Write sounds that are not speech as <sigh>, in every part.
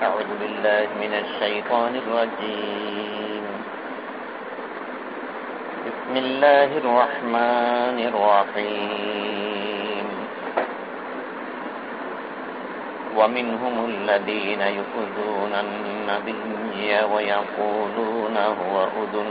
أعوذ بالله من الشيطان الرجيم. بسم الله الرحمن الرحيم. ومنهم الذين يؤذون النبي ويقولون هو أذن.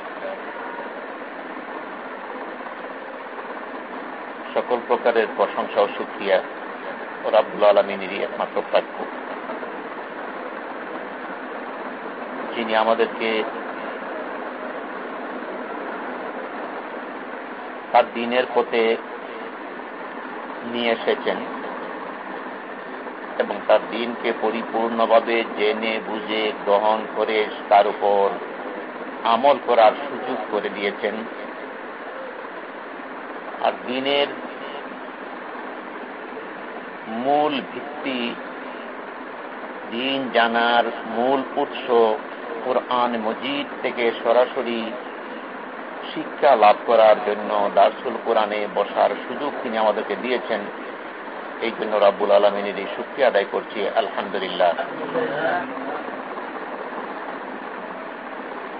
সকল প্রকারের প্রশংসা ও সুক্রিয়া ও রাবুল আলমিনেরই একমাত্র প্রাপ্য। যিনি আমাদেরকে তার দিনের পথে নিয়ে এসেছেন এবং তার দিনকে পরিপূর্ণভাবে জেনে, বুঝে, গ্রহণ করে তার উপর আমল করার সুযোগ করে দিয়েছেন। আর দিনের মূল ভিত্তি দিন জানার মূল উৎস কোরআন মজিদ থেকে সরাসরি শিক্ষা লাভ করার জন্য দার্সুল কোরআনে বসার সুযোগ তিনি আমাদেরকে দিয়েছেন। এই জন্য রাব্বুল আলমিনের এই সুক্রিয়া আদায় করছি। আলহামদুলিল্লাহ।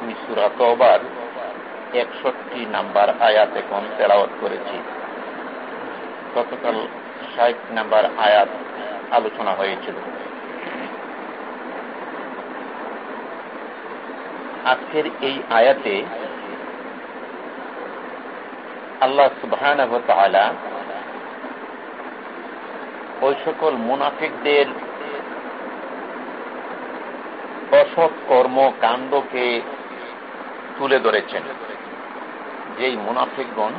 আমি সুরাতবার একষট্টি নাম্বার আয়াত এখন তেলাওয়াত করেছি। গতকাল ষাট নাম্বার আয়াত আলোচনা হয়েছিল। আজকের এই আয়াতে আল্লাহ সুবাহ ওই সকল মুনাফিকদের অসৎ কর্ম কাণ্ডকে তুলে ধরেছেন। যেই মুনাফিকগণ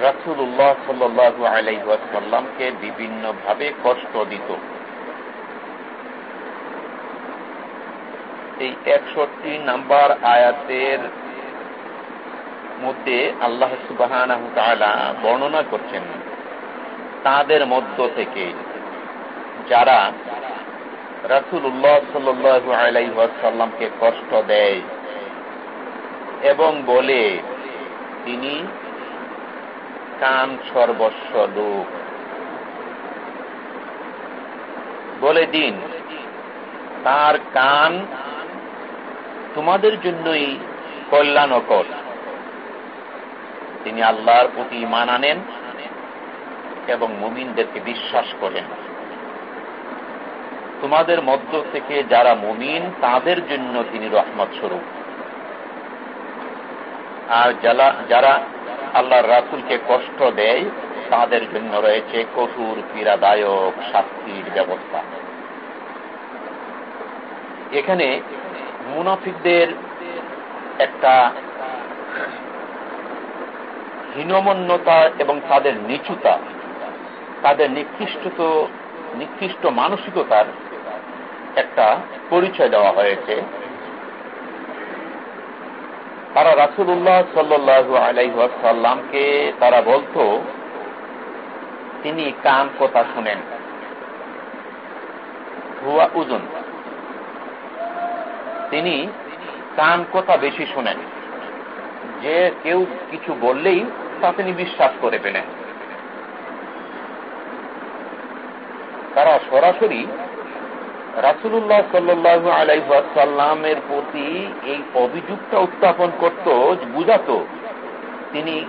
রাসুল্লাহ সাল্লু আলাইসাল্লামকে বিভিন্ন ভাবে কষ্ট দিত। এই একষট্টি নাম্বার আয়াতের মধ্যে আল্লাহ সুবাহ বর্ণনা করছেন, তাদের মধ্য থেকে যারা রাসুল্লাহ সাল্লু আলাইসাল্লামকে কষ্ট দেয় এবং বলে, তিনি কান সর্বস্ব লোক। বলে দিন, তার কান তোমাদের জন্যই কল্যাণকর। তিনি আল্লাহর প্রতি মান আনেন এবং মুমিনদেরকে বিশ্বাস করেন। তোমাদের মধ্য থেকে যারা মুমিন, তাদের জন্য তিনি রহমত স্বরূপ। আর যারা আল্লাহর রাসুলকে কষ্ট দেয়, তাদের জন্য রয়েছে কঠোর পীড়াদায়ক শাস্তির ব্যবস্থা। এখানে মুনাফিকদের একটা হীনমন্যতা এবং তাদের নিচুতা, তাদের নিকৃষ্ট নিকৃষ্ট মানসিকতার একটা পরিচয় দেওয়া হয়েছে। তারা রাসুল্লাহ সাল্লু আলাইসাল্লামকে তারা বলতো, তিনি কান কথা শুনেন। হুয়া উজুন তিনি কান কথা বেশি শুনেন। যে কেউ কিছু বললেই তা তিনি বিশ্বাস করে ফেলেন। তারা সরাসরি রাসুল্লাহ সাল্লু আলাইসাল্লামের প্রতি এই অভিযোগটা উত্থাপন করত, বুঝাত, তিনি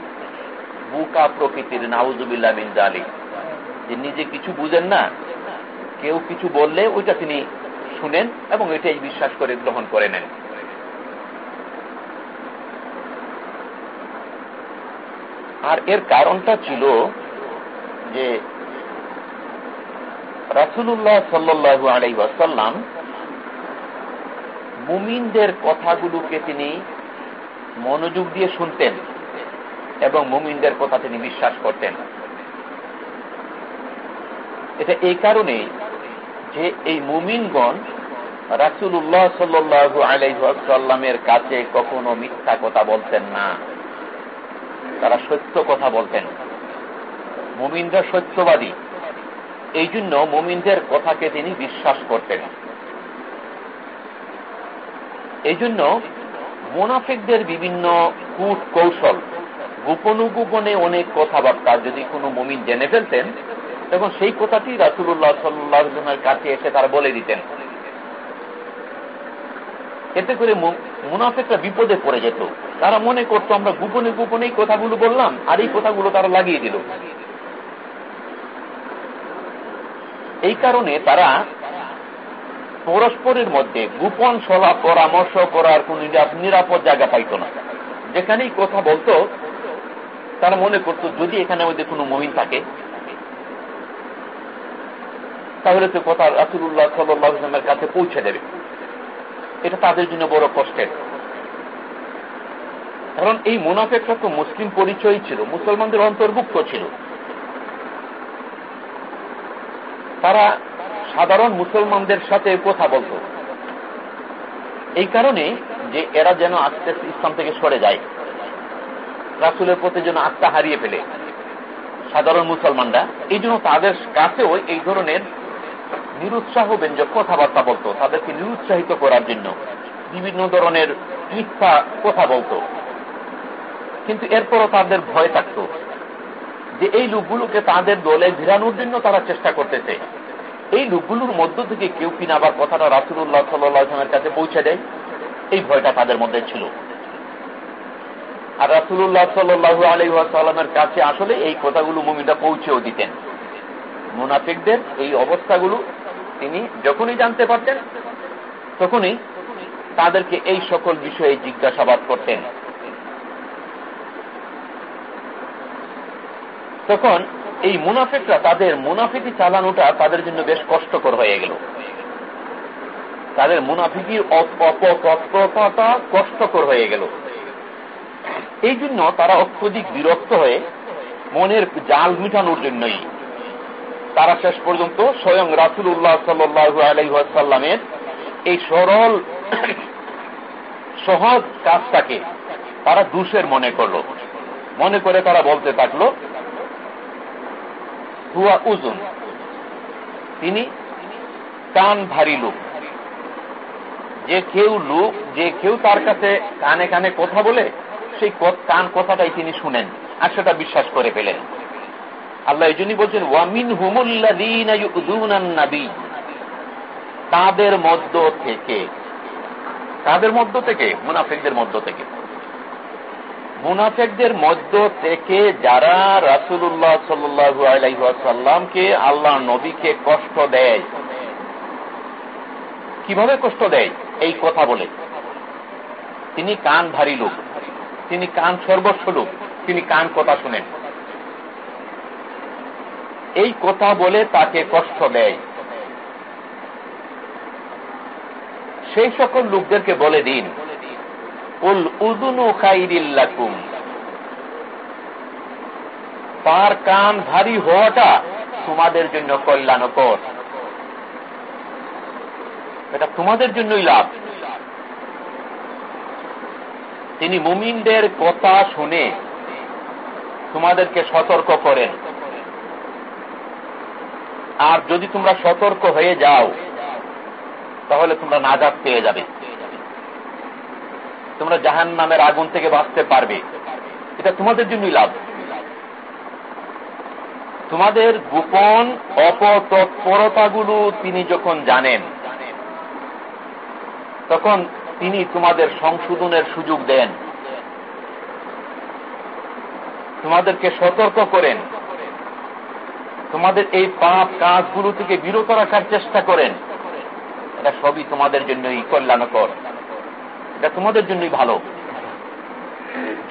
বুকা প্রকৃতির নাউজুবিল্লা বিন জালি যে নিজে কিছু বুঝেন না, কেউ কিছু বললে ওইটা তিনি শুনেন এবং এটাই বিশ্বাস করে গ্রহণ করে নেন। আর এর কারণটা ছিল যে রাসুল্লাহ সাল্লু আলাই ওয়াসাল্লাম মুমিনদের কথাগুলোকে তিনি মনোযোগ দিয়ে শুনতেন এবং মুমিনদের কথা তিনি বিশ্বাস করতেন। এটা এই কারণে যে এই মুমিনগণ রাসুল্লাহ সাল্লু আলাইসাল্লামের কাছে কখনো মিথ্যা কথা বলতেন না। তারা সত্য কথা বলতেন। মুমিনরা সত্যবাদী। এই জন্য মুমিনদের কথাকে তিনি বিশ্বাস করতেন। এই জন্য মোনাফিকদের বিভিন্ন কূট কৌশল গোপন অনেক কথাবার্তা, যদি কোনো মুমিন জেনে ফেলতেন, তখন সেই কথাটি রাসুল্লাহ সাল্লামের কাছে এসে তারা বলে দিতেন। এতে করে মুনাফেকরা বিপদে পড়ে যেত। তারা মনে করতো, আমরা গোপনে গোপনে কথাগুলো বললাম, আর এই কথাগুলো তারা লাগিয়ে দিল। এই কারণে তারা পরস্পরের মধ্যে গোপন সলা পরামর্শ করার কোন নিরাপদ জায়গা পাইত না। যেখানেই কথা বলতো, তারা মনে করত, যদি এখানে মধ্যে কোনো মহিন থাকে, তাহলে তো কথা রাসুল্লাহ সাল্লামের কাছে পৌঁছে দেবে। এটা তাদের জন্য বড় কষ্টের। কারণ এই মুনাফেকরা তো মুসলিম পরিচয় ছিল, মুসলমানদের অন্তর্ভুক্ত ছিল। তারা সাধারণ মুসলমানদের সাথে কথা বলত। এই কারণে যে এরা যেন আস্তে আস্তে ইসলাম থেকে সরে যায়, রাসুলের প্রতি যেন আত্মা হারিয়ে ফেলে সাধারণ মুসলমানরা, এই জন্য তাদের কাছেও এই ধরনের নিরুৎসাহ ব্যঞ্জক কথাবার্তা বলতো, তাদেরকে নিরুৎসাহিত করার জন্য বিভিন্ন ধরনের মিথ্যা কথা বলতো। কিন্তু এরপরও তাদের ভয় থাকত। যে এই লোকগুলোকে তাদের দলে ভিড়ানোর জন্য তারা চেষ্টা করতেছে। এই লোকগুলোর মধ্য থেকে কেউ কিনা আবার কথাটা রাসুল্লাহ সাল্লামের কাছে পৌঁছে দেয়? এই ভয়টা তাদের মধ্যে ছিল। আর রাসুল্লাহ সাল্লু আলহামের কাছে আসলে এই কথাগুলো মুমিনরা পৌঁছেও দিতেন। মুনাফিকদের এই অবস্থাগুলো তিনি যখনই জানতে পারতেন, তখনই তাদেরকে এই সকল বিষয়ে জিজ্ঞাসাবাদ করতেন। তখন এই মুনাফিকরা তাদের মুনাফিকি চালানোটা তাদের জন্য বেশ কষ্টকর হয়ে গেল। তাদের মুনাফিকির অপতৎপরতা কষ্টকর হয়ে গেল। এই জন্য তারা অত্যধিক বিরক্ত হয়ে মনের জাল মিটানোর জন্যই তারা শেষ পর্যন্ত স্বয়ং রাসুল্লাহ সাল্লু আলাইসাল্লামের এই সরল <coughs> সহজ কাজটাকে তারা দুষের মনে করল। মনে করে তারা বলতে থাকল হুয়া উজুন তিনি কান ভারী লোক। যে কেউ লোক, যে কেউ তার কাছে কানে কানে কথা বলে, সেই কান কথাটাই তিনি শুনেন আর সেটা বিশ্বাস করে ফেলেন। আল্লাহ এই জন্যই বলছেন ওয়ামিন হুমুল্লাদিনাবি তাদের মধ্য থেকে। তাদের মধ্য থেকে? মুনাফিকদের মধ্য থেকে। মুনাফেকদের মধ্য থেকে যারা রাসুল্লাহ সাল্লু আল্লাহ নবীকে কষ্ট দেয়। কীভাবে কষ্ট দেয়? এই কথা বলে। তিনি কান ভারী লোক। তিনি কান সর্বস্ব লোক। তিনি কান কথা শুনেন। এই কথা বলে তাকে কষ্ট দেয়। সেই সকল লোকদেরকে বলে দিন তার কান ভারী হওয়াটা তোমাদের জন্য কল্যাণকর। এটা তোমাদের জন্যই লাভ। তিনি মুমিনদের কথা শুনে তোমাদেরকে সতর্ক করেন। আর যদি তোমরা সতর্ক হয়ে যাও, তাহলে তোমরা নাজাদ পেয়ে যাবে। তোমরা জাহান নামের আগুন থেকে বাঁচতে পারবে। এটা তোমাদের জন্যই লাভ। তোমাদের গোপন অপতৎপরতাগুলো তিনি যখন জানেন, তখন তিনি তোমাদের সংশোধনের সুযোগ দেন। তোমাদেরকে সতর্ক করেন। তোমাদের এই পাপ কাজগুলো থেকে বিরত রাখার চেষ্টা করেন। এটা সবই তোমাদের জন্যই কল্যাণকর। এটা তোমাদের জন্যই ভালো।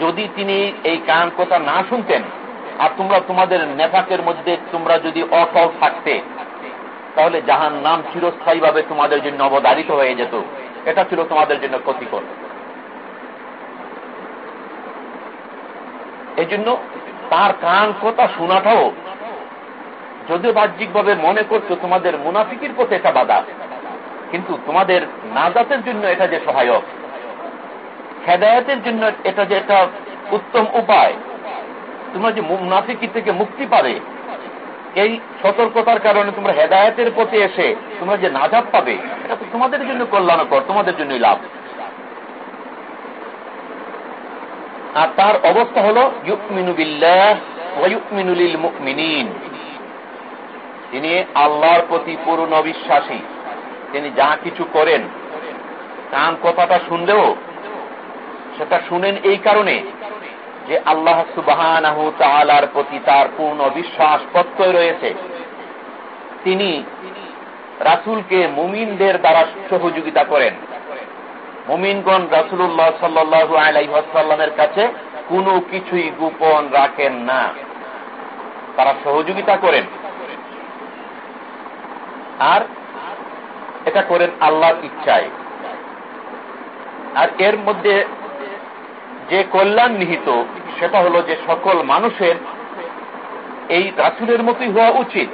যদি তিনি এই কান কথা না শুনতেন, আর তোমরা তোমাদের নেফাকের মধ্যে তোমরা যদি অটল থাকতে, তাহলে জাহান নাম চিরস্থায়ীভাবে তোমাদের জন্য অবদারিত হয়ে যেত। এটা ছিল তোমাদের জন্য ক্ষতিকর। এই জন্য তার কান কথা শোনাটাও যদিও বাহ্যিকভাবে মনে করছ তোমাদের মুনাফিকির পথে এটা বাধা, কিন্তু তোমাদের নাজাতের জন্য এটা যে সহায়ক। হেদায়তের জন্য এটা যে একটা উত্তম উপায়। তোমরা যে মুনাফিকি থেকে মুক্তি পাবে, এই সতর্কতার কারণে তোমরা হেদায়তের পথে এসে তোমরা যে নাজাত পাবে, এটা তো তোমাদের জন্য কল্যাণকর, তোমাদের জন্যই লাভ। আর তার অবস্থা হল তিনি আল্লাহর প্রতি পূর্ণ বিশ্বাসী। তিনি যা কিছু করেন, কান কথাটা শুনলেও সেটা শুনেন এই কারণে যে আল্লাহ সুবাহর প্রতি তার পূর্ণ বিশ্বাস প্রত্যয় রয়েছে। তিনি রাসুলকে মুমিনদের দ্বারা সহযোগিতা করেন। মুমিনগণ রাসুল্লাহ সাল্লু আলাইসাল্লামের কাছে কোনো কিছুই গোপন রাখেন না। তারা সহযোগিতা করেন। আর এটা করেন আল্লাহর ইচ্ছায়। আর এর মধ্যে যে কল্যাণ নিহিত, সেটা হলো যে সকল মানুষের এই রাসুলের মতোই হওয়া উচিত।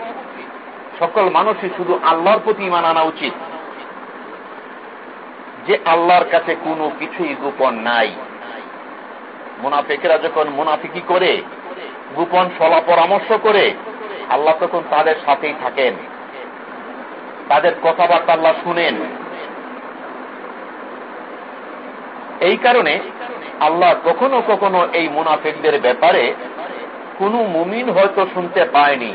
সকল মানুষই শুধু আল্লাহর প্রতি ইমান আনা উচিত। যে আল্লাহর কাছে কোনো কিছুই গোপন নাই। মুনাফিকেরা যখন মোনাফিকি করে, গোপন সলা পরামর্শ করে, আল্লাহ তখন তাদের সাথেই থাকেন। তাদের কথাবার্তা আল্লাহ শুনেন। এই কারণে আল্লাহ কখনো কখনো এই মুনাফিকদের ব্যাপারে কোন মুমিন হয়তো শুনতে পায়নি।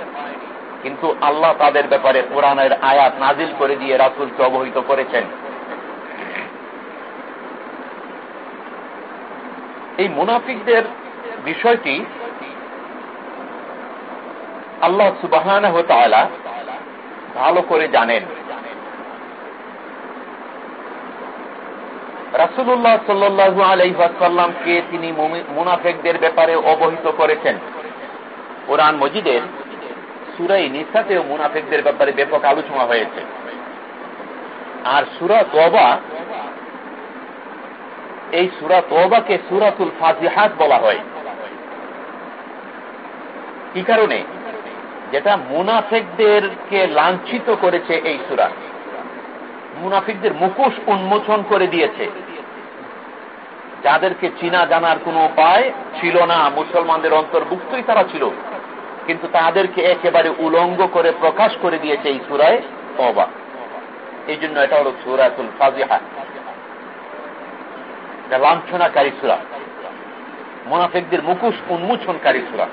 কিন্তু আল্লাহ তাদের ব্যাপারে কোরআনের আয়াত নাজিল করে দিয়ে রাসুলকে অবহিত করেছেন। এই মুনাফিকদের বিষয়টি আল্লাহ সুবাহ ভালো করে জানেন। রাসুল্লাহ সাল্লু আলাইসাল্লামকে তিনি মুনাফেকদের ব্যাপারে অবহিত করেছেন। কোরআন মজিদের সুরাই নিসাতেও মুনাফেকদের ব্যাপারে ব্যাপক আলোচনা হয়েছে। আর সুরা তোবা, এই সুরা তোবাকে সুরাতুল ফাজিহাত বলা হয়। কি কারণে? যেটা মুনাফেকদেরকে লাঞ্ছিত করেছে এই সুরা। মুনাফিকদের মুখোশ উন্মোচন করে দিয়েছে। যাদেরকে চিনা জানার কোন উপায় ছিল না, মুসলমানদের অন্তর্ভুক্তই তারা ছিল। কিন্তু তাদেরকে একেবারে উলঙ্গ করে প্রকাশ করে দিয়েছে এই সুরায় অবা এই জন্য এটা হল সুরাতুল ফাজিহা। লাঞ্ছনাকারী সুরা। মুনাফিকদের মুখোশ উন্মোচনকারী সুরা।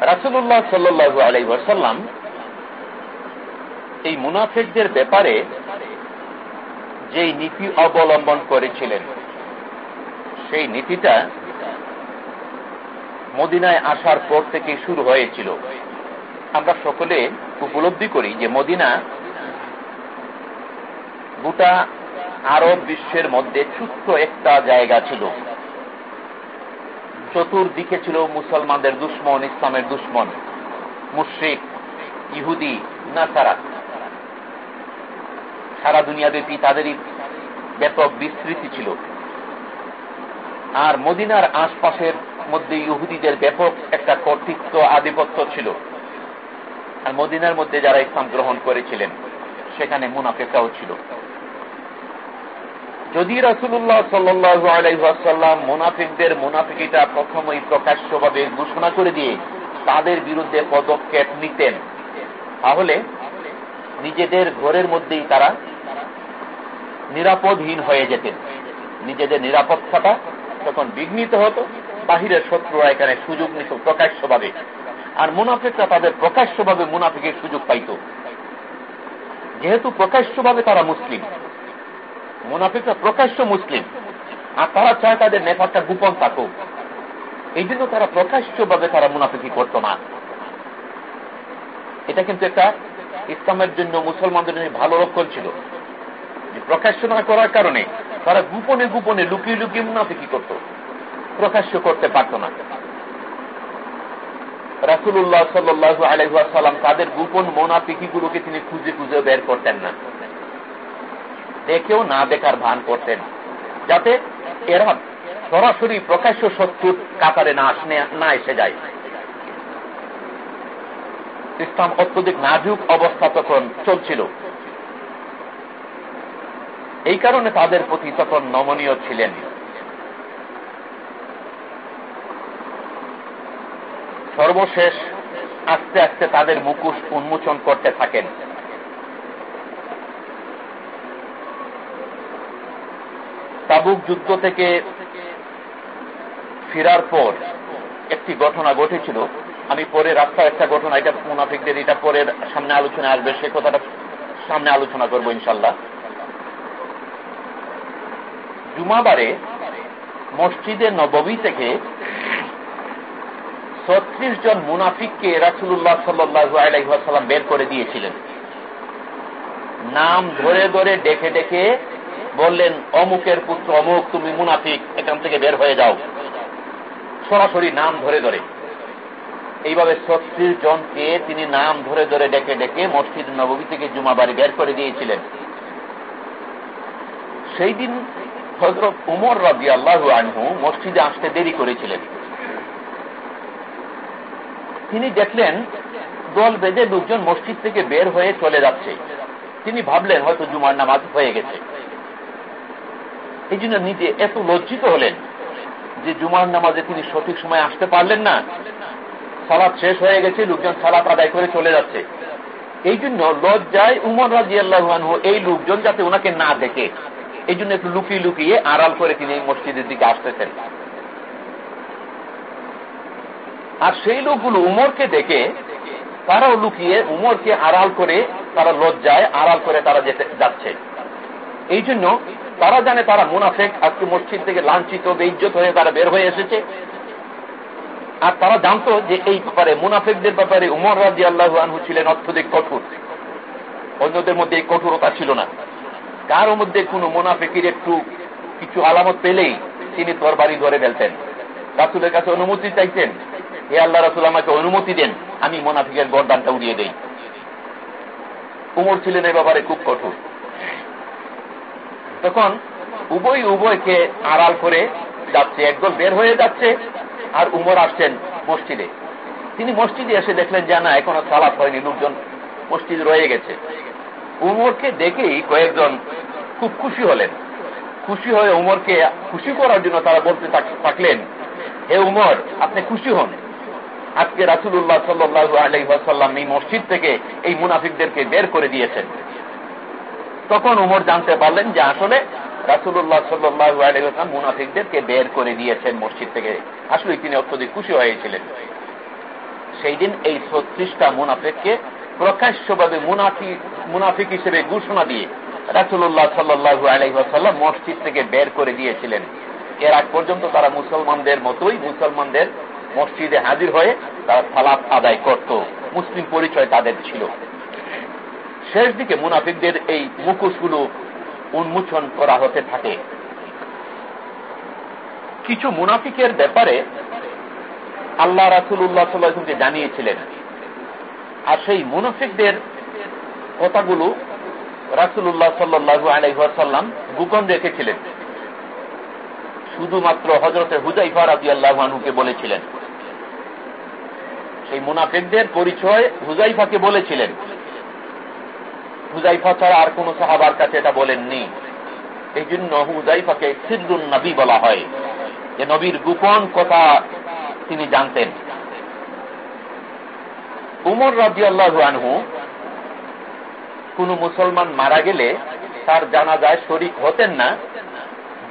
রাসুল্লাহ সাল্লু আলাই ওয়াসাল্লাম এই মুনাফিকদের ব্যাপারে যেই নীতি অবলম্বন করেছিলেন, সেই নীতিটা মদিনায় আসার পর থেকে শুরু হয়েছিল। আমরা সকলে উপলব্ধি করি যে মদিনা গোটা আরব বিশ্বের মধ্যে ছোট্ট একটা জায়গা ছিল। চতুর্দিকে ছিল মুসলমানদের দুশ্মন, ইসলামের দুশ্মন, মুশ্রিক, ইহুদি না সারা সারা দুনিয়াব্যাপী তাদেরই ব্যাপক বিস্তৃতি ছিল। আর মদিনার আশপাশের মধ্যে ইহুদিদের ব্যাপক একটা কর্তৃত্ব, আধিপত্য ছিল। আর মদিনার মধ্যে যারা ইসলাম গ্রহণ করেছিলেন, সেখানে মুনাফেকাও ছিল। যদি রাসুল্লাহ সাল্লু আলাইসাল্লাম মুনাফিকদের মুনাফিকিটা প্রথমই প্রকাশ্যভাবে ঘোষণা করে দিয়ে তাদের বিরুদ্ধে পদক্ষেপ নিতেন, তাহলে নিজেদের ঘরের মধ্যেই তারা নিরাপদহীন হয়ে যেতেন। নিজেদের নিরাপত্তাটা তখন বিঘ্নিত হতো, বাহিরের শত্রুরা এখানে সুযোগ নিত প্রকাশ্যভাবে। আর মুনাফিকরা তাদের প্রকাশ্যভাবে মুনাফিকের সুযোগ পাইত। যেহেতু প্রকাশ্যভাবে তারা মুসলিম, মুনাফিকরা প্রকাশ্য মুসলিম, আর তারা চায় তাদের নেতাটা গোপন থাকুক। এই জন্য তারা প্রকাশ্যভাবে তারা মুনাফিকি করত না। এটা কিন্তু একটা ইসলামের জন্য মুসলমানদের জন্য ভালো লক্ষণ ছিল। প্রকাশ্য না করার কারণে তারা গোপনে গোপনে লুকিয়ে লুকিয়ে মুনাফিকি করত। প্রকাশ্য করতে পারত না। রাসুল্লাহ সাল্লু আলহাসাল্লাম তাদের গোপন মোনাফিকিগুলোকে তিনি খুঁজে খুঁজে বের করতেন না। দেখেও না দেখার ভান করতেন। যাতে এরা সরাসরি প্রকাশ্য শত্রুর কাতারে না আসনে, না এসে যায়। ইসলাম অত্যধিক নাজুক অবস্থা তখন চলছিল। এই কারণে তাদের প্রতি তখন নমনীয় ছিলেন। সর্বশেষ আস্তে আস্তে তাদের মুখোশ উন্মোচন করতে থাকেন। তাবুক যুদ্ধ থেকে ফেরার পর একটি ঘটনা ঘটেছিল। আমি পরে রাস্তায় একটা ঘটনা, এটা মুনাফিকদের, এটা পরে সামনে আলোচনা আসবে, সে কথাটা সামনে আলোচনা করব ইনশাল্লাহ। জুমাবারে মসজিদে নবী থেকে ছত্রিশ জন মুনাফিককে রাসুল্লাহ সাল্লু আলাইসাল্লাম বের করে দিয়েছিলেন। নাম ধরে ধরে ডেকে ডেকে বললেন, অমুকের পুত্র, অমুক, তুমি মুনাফিক, এখান থেকে বের হয়ে যাও। সরাসরি নাম ধরে ধরে। এইভাবে ছত্রিশ জনকে তিনি নাম ধরে ধরে ডেকে ডেকে মসজিদ নবমী থেকে জুমাবাড়ি বের করে দিয়েছিলেন। সেই দিন হজরত উমর রাজি আল্লাহ আনহু মসজিদে আসতে দেরি করেছিলেন। তিনি দেখলেন দল বেঁধে লোকজন মসজিদ থেকে বের হয়ে চলে যাচ্ছে। তিনি ভাবলেন, হয়তো জুমার নামাজ হয়ে গেছে। এই জন্য নিজে এত লজ্জিত হলেন যে জুমার নামাজে তিনি সঠিক সময় আসতে পারলেন না। সালাদ শেষ হয়ে গেছে, লোকজন সালাত আদায় করে চলে যাচ্ছে। এই জন্য লজ্জায় উমর রাজি আল্লাহানহু এই লোকজন যাতে ওনাকে না দেখে। এই জন্য একটু লুকিয়ে লুকিয়ে আড়াল করে তিনি এই মসজিদের দিকে আসতেছেন। আর সেই লোকগুলো উমরকে দেখে, তারাও লুকিয়ে উমরকে আড়াল করে তারা লজ্জায় আড়াল করে তারা যেতে যাচ্ছে। এই জন্য তারা জানে তারা মুনাফেক, আজকে মসজিদ থেকে লাঞ্ছিত, বেইজ্জত হয়ে তারা বের হয়ে এসেছে। আর তারা জানতো যে এই ব্যাপারে, মুনাফেকদের ব্যাপারে উমর রাজি আল্লাহ আনহু ছিলেন অত্যধিক কঠোর। অন্যদের মধ্যে এই কঠোরতা ছিল না। কারও মধ্যে কোন মুনাফেকির একটু কিছু আলামত পেলেই তিনি তরবারি ধরে ফেলতেন। রাসুলের কাছে অনুমতি চাইতেন, হে আল্লাহ রাসুল, আমাকে অনুমতি দেন, আমি মোনাফিকের গরদানটা উড়িয়ে দেই। উমর ছিলেন এই ব্যাপারে খুব কঠোর। তখন উভয় উভয়কে আড়াল করে যাচ্ছে, একদল বের হয়ে যাচ্ছে আর উমর আসছেন মসজিদে। তিনি মসজিদে এসে দেখলেন যে, না, এখনও সালাত হয়নি, লোকজন মসজিদ রয়ে গেছে। উমরকে দেখেই কয়েকজন খুব খুশি হলেন। খুশি হয়ে উমরকে খুশি করার জন্য তারা বলতে থাকলেন, হে উমর, আপনি খুশি হন। আজকে রাসুল্লাহ সাল্লু আলাইসাল্লাম এই মসজিদ থেকে এই মুনাফিকদেরকে বের করে দিয়েছেন। তখন উমর জানতে পারলেন যে আসলে রাসুল্লাহ সাল্লু আলাইসাল্লাম মুনাফিকদেরকে বের করে দিয়েছেন মসজিদ থেকে। আসলে তিনি অত্যধিক খুশি হয়েছিলেন। সেই দিন এই ছত্রিশটা মুনাফিককে প্রকাশ্যভাবে মুনাফিক হিসেবে ঘোষণা দিয়ে রাসুল্লাহ সাল্লু আলাইসাল্লাম মসজিদ থেকে বের করে দিয়েছিলেন। এর আগ পর্যন্ত তারা মুসলমানদের মতোই মুসলমানদের মসজিদে হাজির হয়ে তারা সালাত আদায় করত। মুসলিম পরিচয় তাদের ছিল। শেষ দিকে মুনাফিকদের এই মুখোশগুলো উন্মোচন করা হতে থাকে। কিছু মুনাফিকের ব্যাপারে আল্লাহ রাসুল্লাহ সাল্লাহকে জানিয়েছিলেন। আর সেই মুনাফিকদের কথাগুলো রাসুল্লাহ সাল্লু আলাইসাল্লাম গোপন রেখেছিলেন। শুধুমাত্র হজরতে হুজাইফা রাজি আল্লাহানুকে বলেছিলেন। সেই মুনাফেকদের পরিচয় হুজাইফাকে বলেছিলেন। হুজাইফা ছাড়া আর কোন সাহাবার কাছে এটা বলেননি। এই জন্য হুজাইফাকে সিদ্দুন নবী বলা হয়। যে নবীর গোপন কথা তিনি জানতেন। উমর রাজি আল্লাহ আনহু কোন মুসলমান মারা গেলে তার জানাজায় শরিক হতেন না,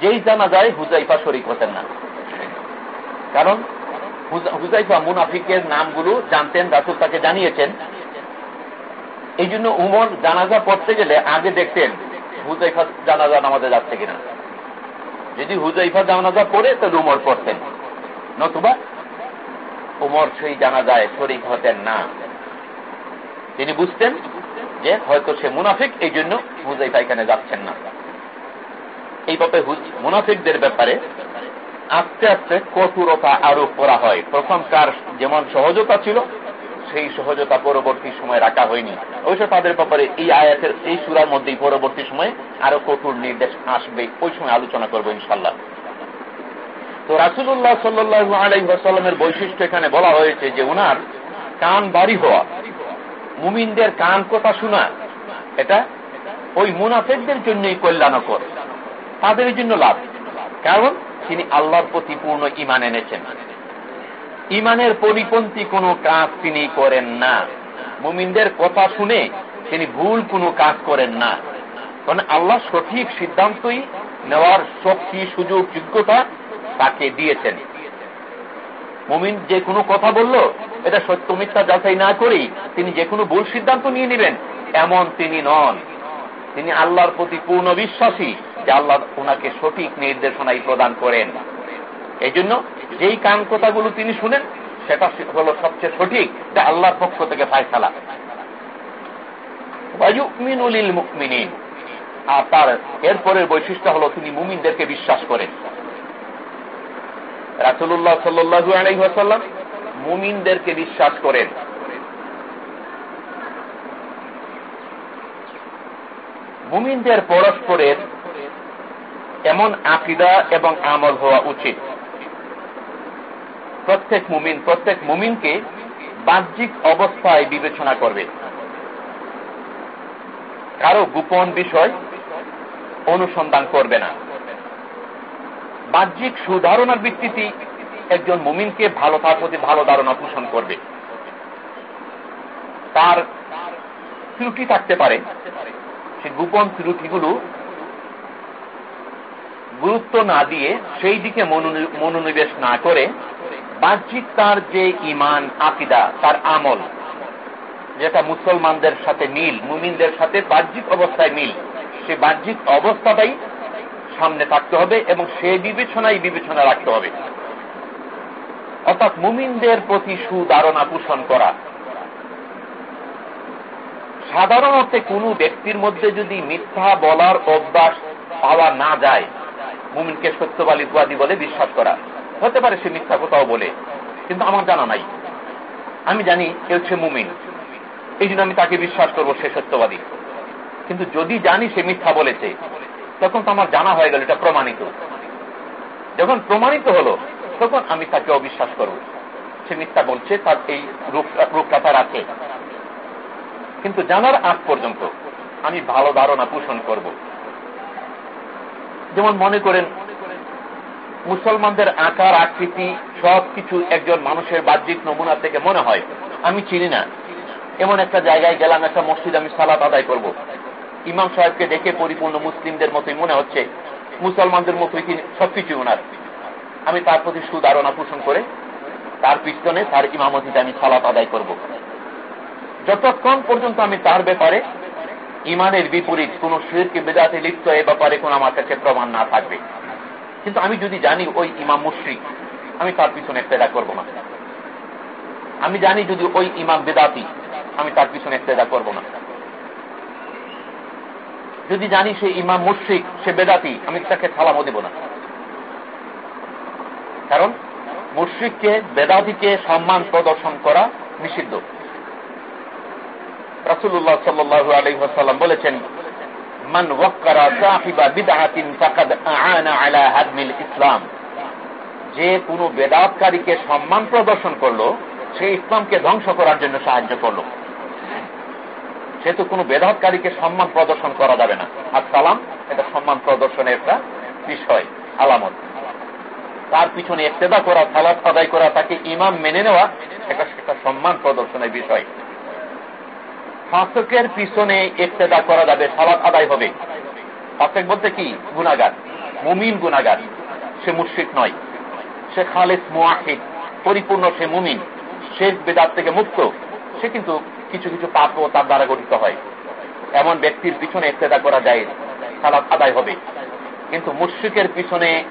যেই জানাজায় হুজাইফা শরিক হতেন না। কারণ হুজাইফা মুনাফিকের নামগুলো জানতেন, রাসুল তাকে জানিয়েছেন। এই জন্য উমর জানাজা পড়তে গেলে আগে দেখতেন হুজাইফা জানাজা নামাজে যাচ্ছে কিনা। যদি হুজাইফা জানাজা পড়ে, তাহলে উমর পড়তেন। নতুবা উমর সেই জানাজায় শরিক হতেন না। তিনি বুঝতেন যে হয়তো সে মুনাফিক এই জন্য হুজাইফা এখানে যাচ্ছেন না এইভাবে মুনাফিকদের ব্যাপারে আস্তে আস্তে কঠোরতা আরোপ করা হয়। প্রথমকার যেমন সহজতা ছিল, সেই সহজতা পরবর্তী সময় রাখা হয়নি। অবশ্য তাদের ব্যাপারে এই আয়াতের, এই সুরার মধ্যেই পরবর্তী সময়ে আরও কঠোর নির্দেশ আসবে। ওই সময় আলোচনা করব ইনশাল্লাহ তো রাসুল্লাহ সাল্লু আলাইসাল্লামের বৈশিষ্ট্য এখানে বলা হয়েছে যে উনার কান বাড়ি হওয়া, মুমিনদের কান কথা শোনা, এটা ওই মুনাফেকদের জন্যই কল্যাণকর, তাদের জন্য লাভ, কারণ তিনি আল্লাহর প্রতি পূর্ণ ইমান এনেছেন। ইমানের পরিপন্থী কোনো কাজ তিনি করেন না, মুমিনদের কথা শুনে তিনি ভুল কোনো কাজ করেন না, কারণ আল্লাহ সঠিক সিদ্ধান্তই নেওয়ার শক্তি, সুযোগ, যোগ্যতা তাকে দিয়েছেন। মুমিন যে কোনো কথা বলল, এটা সত্য মিথ্যা যাচাই না করেই তিনি যে কোনো ভুল সিদ্ধান্ত নিয়ে নেবেন, এমন তিনি নন। তিনি আল্লাহর প্রতি পূর্ণ বিশ্বাসী, যে আল্লাহ ওনাকে সঠিক নির্দেশনাই প্রদান করেন। এই জন্য যেই কান কথাগুলো তিনি শুনেন, সেটা হল সবচেয়ে সঠিক, যে আল্লাহর পক্ষ থেকে ফায়সালা। আর তার এরপরের বৈশিষ্ট্য হল তিনি মুমিনদেরকে বিশ্বাস করেন। রাসুল্লাহ সাল্লু আলাইসাল্লাম মুমিনদেরকে বিশ্বাস করেন। মুমিনদের পরস্পরের এমন আকিদা এবং আমল হওয়া উচিত। প্রত্যেক মুমিন, প্রত্যেক মুমিনকে বাহ্যিক অবস্থায় বিবেচনা করবে। কারও গোপন বিষয় অনুসন্ধান করবে না। বাহ্যিক সুধারণার ভিত্তিতে একজন মুমিনকে ভালো তার প্রতি ভালো ধারণা পোষণ করবে। তার ত্রুটি থাকতে পারে। সে গোপন ত্রুটিগুলো গুরুত্ব না দিয়ে সেই দিকে মনোনিবেশ না করে বাহ্যিক তার যে ইমান আকিদা, তার আমল, যেটা মুসলমানদের সাথে মিল, মুমিনদের সাথে বাহ্যিক অবস্থায় মিল, সে বাহ্যিক অবস্থাটাই সামনে থাকতে হবে এবং সে বিবেচনাই বিবেচনা রাখতে হবে। অর্থাৎ মুমিনদের প্রতি সুধারণা পোষণ করা। সাধারণ অর্থে কোনো ব্যক্তির মধ্যে যদি মিথ্যা বলার অভ্যাস পাওয়া না যায়, মুমিনকে সত্যবালী পুয়াদি বলে বিশ্বাস করা। হতে পারে সে মিথ্যা কোথাও বলে, কিন্তু আমার জানা নাই। আমি জানি কেউ হচ্ছে মুমিন। এই আমি তাকে বিশ্বাস করব সে সত্যবাদী। কিন্তু যদি জানি সে মিথ্যা বলেছে তখন তো আমার জানা হয়ে গেল এটা প্রমাণিত। যখন প্রমাণিত হলো, তখন আমি তাকে অবিশ্বাস করব। সে মিথ্যা বলছে, তার এই রূপটা তার আছে কিন্তু জানার আগ পর্যন্ত আমি ভালো ধারণা পোষণ করব। যেমন মনে করেন, মুসলমানদের আকার, আকৃতি, সবকিছু একজন মানুষের বাহ্যিক নমুনা থেকে মনে হয়। আমি চিনি না। এমন একটা জায়গায় গেলাম, একটা মসজিদ আমি সালাত আদায় করব। ইমাম সাহেবকে দেখে পরিপূর্ণ মুসলিমদের মতোই মনে হচ্ছে, মুসলমানদের মতোই তিনি সবকিছু ওনার। আমি তার প্রতি সুধারণা পোষণ করে তার পিছনে তার ইমামতিতে আমি সালাত আদায় করব। যতক্ষণ পর্যন্ত আমি তার ব্যাপারে ইমানের বিপরীত কোন শিরকে, বেদাতে লিপ্ত এ ব্যাপারে কোন আমার কাছে প্রমাণ না থাকবে। কিন্তু আমি যদি জানি ওই ইমাম মুশ্রিক, আমি তার পিছনে পেদা করব না। আমি জানি যদি ওই ইমাম বেদাতি, আমি তার পিছনে পেদা করব না। যদি জানি সে ইমাম মুশ্রিক, সে বেদাতি, আমি তাকে সালামও দেব না। কারণ মুশ্রিককে, বেদাতিকে সম্মান প্রদর্শন করা নিষিদ্ধ। রাসুল্লাহ সাল্লু আলহাসাল্লাম বলেছেন, মান হাদমিল ইসলাম। যে কোনো বেদাতকারীকে সম্মান প্রদর্শন করল, সে ইসলামকে ধ্বংস করার জন্য সাহায্য করল। সেহেতু কোনো বেদাতকারীকে সম্মান প্রদর্শন করা যাবে না। আর সালাম, এটা সম্মান প্রদর্শনের একটা বিষয়, আলামত। তার পিছনে একতেদা করা সালাদ আদায় করা, তাকে ইমাম মেনে নেওয়া, এটা সেটা সম্মান প্রদর্শনের বিষয়। ফাঁসকের পিছনে একতেদা করা যাবে সালাদ আদায় হবে। ফাঁসেক বলতে কি? গুণাগার মুমিন গুণাগার সে মুশ্রিক নয়। সে খালেস মুআহিদ পরিপূর্ণ সে মুমিন। সে বেদার থেকে মুক্ত। সে কিন্তু কিছু কিছু পাপও তার দ্বারা গঠিত হয়। এমন ব্যক্তির পিছনে একতেদা করা যায় সালাদ আদায় হবে। কিন্তু মুশ্রিকের পিছনে,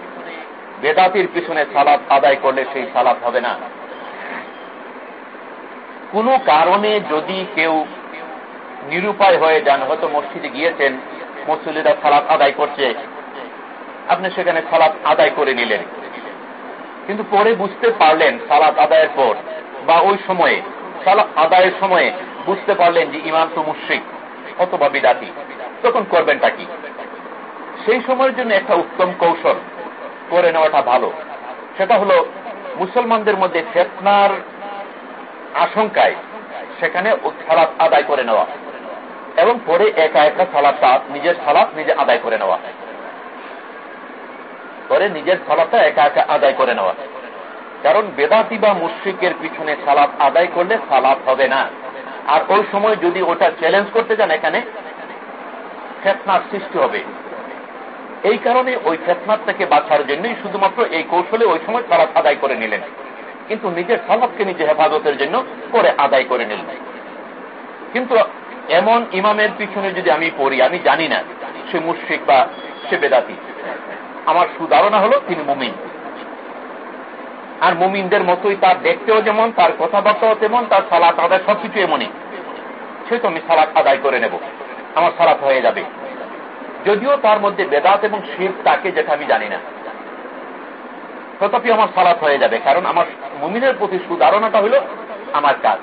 বেদাতির পিছনে সালাদ আদায় করলে সেই সালাদ হবে না। কোনো কারণে যদি কেউ নিরুপায় হয়ে যান, হয়তো মসজিদে গিয়েছেন মসজিদা সালাত আদায় করছে, আপনি সেখানে সালাত আদায় করে নিলেন। কিন্তু পরে বুঝতে পারলেন সালাদ আদায়ের পর বা ওই সময়ে সালাত আদায়ের সময়ে বুঝতে পারলেন যে ইমাম তো মুশ্রিক, অথবা বিদাতি। তখন করবেনটা কি? সেই সময়ের জন্য একটা উত্তম কৌশল করে নেওয়াটা ভালো। সেটা হলো মুসলমানদের মধ্যে ফেতনার আশঙ্কায় সেখানে সালাত আদায় করে নেওয়া এবং পরে একা একা সালাদটা নিজের সালাত নিজে আদায় করে নেওয়া। পরে নিজের সালাদটা একা একা আদায় করে নেওয়া। কারণ বেদাতি বা মুশ্রিকের পিছনে সালাদ আদায় করলে সালাদ হবে না। আর ওই সময় যদি ওটা চ্যালেঞ্জ করতে যান এখানে, ফেতনার সৃষ্টি হবে। এই কারণে ওই ফেতনার থেকে বাঁচার জন্যই শুধুমাত্র এই কৌশলে ওই সময় সালাদ আদায় করে নিলেন। কিন্তু নিজের সালাদকে নিজে হেফাজতের জন্য করে আদায় করে নিলেন। কিন্তু এমন ইমামের পিছনে যদি আমি পড়ি, আমি জানি না সে মুশ্রিক বা সে বেদাতি। আমার সুধারণা হলো তিনি মুমিন। আর মুমিনদের মতোই তার দেখতেও যেমন, তার কথাবার্তাও তেমন, তার সালাত আদায় সবকিছু এমনই। সে তো আমি সালাত আদায় করে নেব। আমার সালাত হয়ে যাবে। যদিও তার মধ্যে বেদাত এবং শিব তাকে যেটা আমি জানি না। তথাপি আমার সালাত হয়ে যাবে, কারণ আমার মুমিনের প্রতি সুধারণাটা হলো আমার কাজ।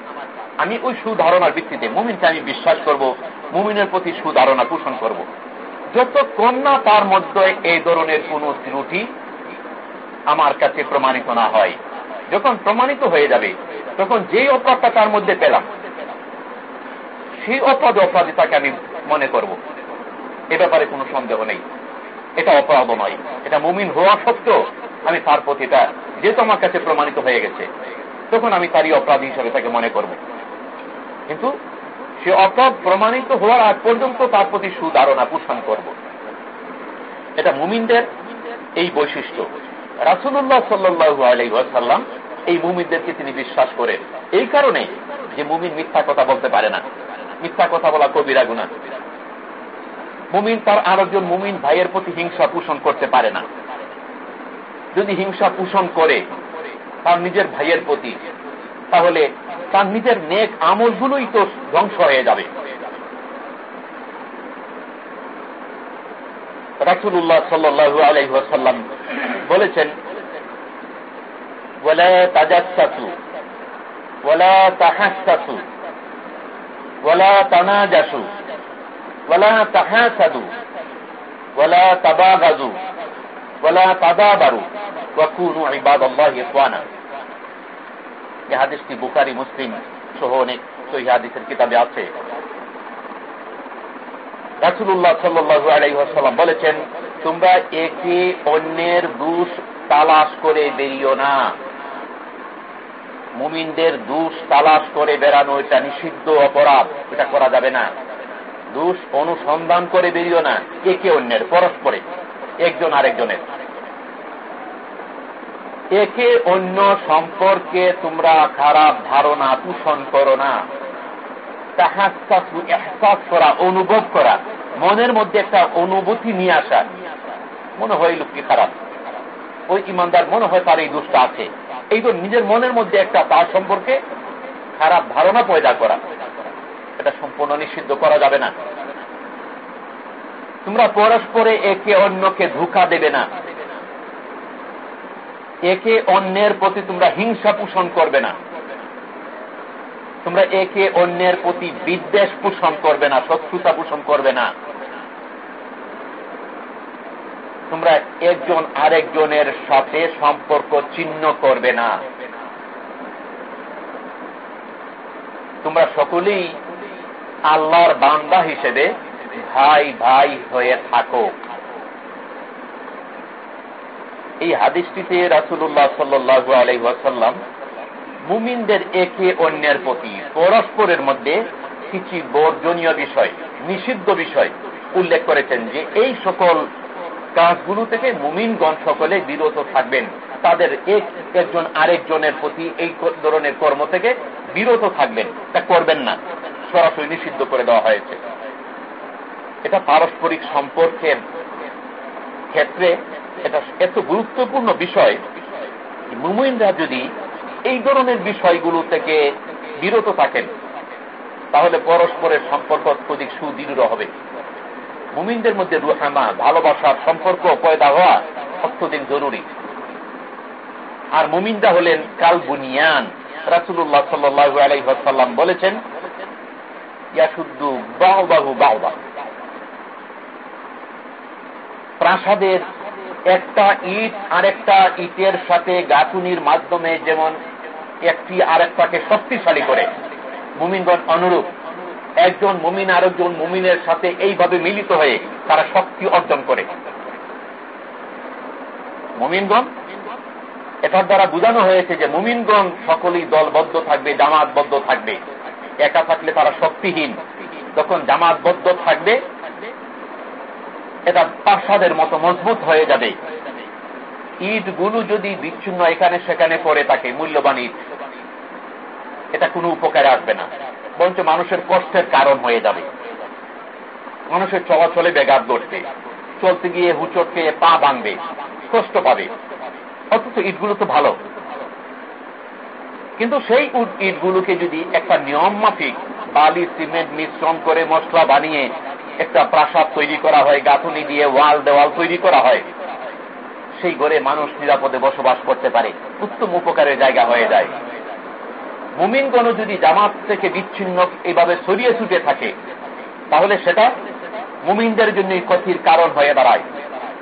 আমি ওই সুধারণার ভিত্তিতে মুমিনকে আমি বিশ্বাস করব, মুমিনের প্রতি সুধারণা পোষণ করব। যতক্ষণ না তার মধ্যে এই ধরনের কোন ত্রুটি আমার কাছে প্রমাণিত না হয়। যখন প্রমাণিত হয়ে যাবে, তখন যেই অপরাধটা তার মধ্যে পেলাম, সেই অপরাধ অপরাধী তাকে আমি মনে করব। এ ব্যাপারে কোনো সন্দেহ নেই। এটা অপরাধ নয়। এটা মুমিন হওয়া সত্ত্বেও আমি তার প্রতি এটা যেহেতু আমার কাছে প্রমাণিত হয়ে গেছে, তখন আমি তারই অপরাধী হিসাবে তাকে মনে করব। কিন্তু সে অপরাধ প্রমাণিত হওয়ার আগ পর্যন্ত তার প্রতি সুধারণা পোষণ করব। এটা মুমিনদের এই বৈশিষ্ট্য। রাসুল্লাহ সাল্লু আলাইসাল্লাম এই মুমিনদেরকে তিনি বিশ্বাস করেন। এই কারণে যে মুমিন মিথ্যা কথা বলতে পারে না। মিথ্যা কথা বলা কবিরা গুণা মুমিন তার আরেকজন মুমিন ভাইয়ের প্রতি হিংসা পোষণ করতে পারে না। যদি হিংসা পোষণ করে তার নিজের ভাইয়ের প্রতি, তাহলে তার নিজের নেক আমলগুলোই তো ধ্বংস হয়ে যাবে। রাসুল্লাহ সাল্লু আলাইসাল্লাম বলেছেন ওলা তাজাসু ওলা তাহাসু ওলা তানাজাসু ওলা তাহাসাদু ওলা তাবাগাজু ওলা তাদাবারু ওয়াকুনু ইবাদাল্লাহ ইখওয়ানা। এই হাদিসটি বুখারী, মুসলিম সহ অনেক সহি হাদিসের কিতাবে আছে। রাসুল্লাহ সাল্লু আলাইসাল্লাম বলেছেন, তোমরা একে অন্যের দুষ তালাশ করে বেরিও না। মুমিনদের দুষ তালাশ করে বেড়ানো এটা নিষিদ্ধ অপরাধ, এটা করা যাবে না। দুষ অনুসন্ধান করে বেরিও না, একে অন্যের পরস্পরে একজন আরেকজনের। একে অন্য সম্পর্কে তোমরা খারাপ ধারণা পোষণ করো না। এহসাস করা, অনুভব করা, মনের মধ্যে একটা অনুভূতি নিয়ে আসা। মনে হয় লোকটি খারাপ। ওই ইমানদার মনে হয় তার এই দোষটা আছে। এই তো নিজের মনের মধ্যে একটা তার সম্পর্কে খারাপ ধারণা পয়দা করা। এটা সম্পূর্ণ নিষিদ্ধ করা যাবে না। তোমরা পরস্পরে একে অন্যকে ধোকা দেবে না। একে অন্যের প্রতি তোমরা হিংসা পোষণ করবে না। তোমরা একে অন্যের প্রতি বিদ্বেষ পোষণ করবে না, শত্রুতা পোষণ করবে না। তোমরা একজন আরেকজনের সাথে সম্পর্ক চিহ্ন করবে না। তোমরা সকলেই আল্লাহর বান্দা হিসেবে ভাই ভাই হয়ে থাকো। এই হাদিসটিতে রাসুল্লাহ সাল্লু আলাইসাল্লাম মুমিনদের একে অন্যের প্রতি পরস্পরের মধ্যে কিছু বর্জনীয় বিষয়, নিষিদ্ধ বিষয় উল্লেখ করেছেন যে এই সকল কাজগুলো থেকে মুমিনগণ সকলে বিরত থাকবেন। তাদের এক একজন আরেকজনের প্রতি এই ধরনের কর্ম থেকে বিরত থাকবেন। তা করবেন না। সরাসরি নিষিদ্ধ করে দেওয়া হয়েছে। এটা পারস্পরিক সম্পর্কের ক্ষেত্রে এটা এত গুরুত্বপূর্ণ বিষয় মুমিনরা যদি এই ধরনের বিষয়গুলো থেকে বিরত থাকেন। তাহলে পরস্পরের সম্পর্ক অত্যধিক সুদৃঢ় হবে। মুমিনদের মধ্যে রুহামা, ভালোবাসার সম্পর্ক পয়দা হওয়া অত্যধিক জরুরি। আর মুমিনরা হলেন কাল বুনিয়ান রাসুল্লাহ সাল্লু আলাইসাল্লাম বলেছেন ইয়াসুদ্দু বাহু বাহবা প্রাসাদের একটা ইট আরেকটা ইটের সাথে গাঁথুনির মাধ্যমে যেমন একটি আরেকটাকে শক্তিশালী করে। মুমিনগণ অনুরূপ। একজন মুমিন আরেকজন মুমিনের সাথে এইভাবে মিলিত হয়ে তারা শক্তি অর্জন করে। মুমিনগণ, এটার দ্বারা বোঝানো হয়েছে যে মুমিনগণ সকলেই দলবদ্ধ থাকবে, জামাতবদ্ধ থাকবে। একা থাকলে তারা শক্তিহীন। যখন জামাতবদ্ধ থাকবে এটা প্রাসাদের মতো মজবুত হয়ে যাবে। ইটগুলো যদি বিচ্ছিন্ন এখানে সেখানে পড়ে থাকে, মূল্যবান ইট, এটা কোনো উপকারে আসবে না। বরঞ্চ মানুষের কষ্টের কারণ হয়ে যাবে। মানুষের চলাচলে ব্যাঘাত ঘটবে। চলতে গিয়ে হুচট খেয়ে পা ভাঙবে, কষ্ট পাবে। অথচ ইটগুলো তো ভালো। কিন্তু সেই ইটগুলোকে যদি একটা নিয়ম মাফিক, বালি, সিমেন্ট, মিশ্রণ করে মশলা বানিয়ে একটা প্রাসাদ তৈরি করা হয়, গাঁথুনি দিয়ে ওয়াল দেওয়াল তৈরি করা হয়। সেই ঘরে মানুষ নিরাপদে বসবাস করতে পারে, উত্তম উপকারের জায়গা হয়ে যায়। মুমিনগণ যদি জামাত থেকে বিচ্ছিন্ন এইভাবে ছড়িয়ে ছুটে থাকে, তাহলে সেটা মুমিনদের জন্য ক্ষতির কারণ হয়ে দাঁড়ায়।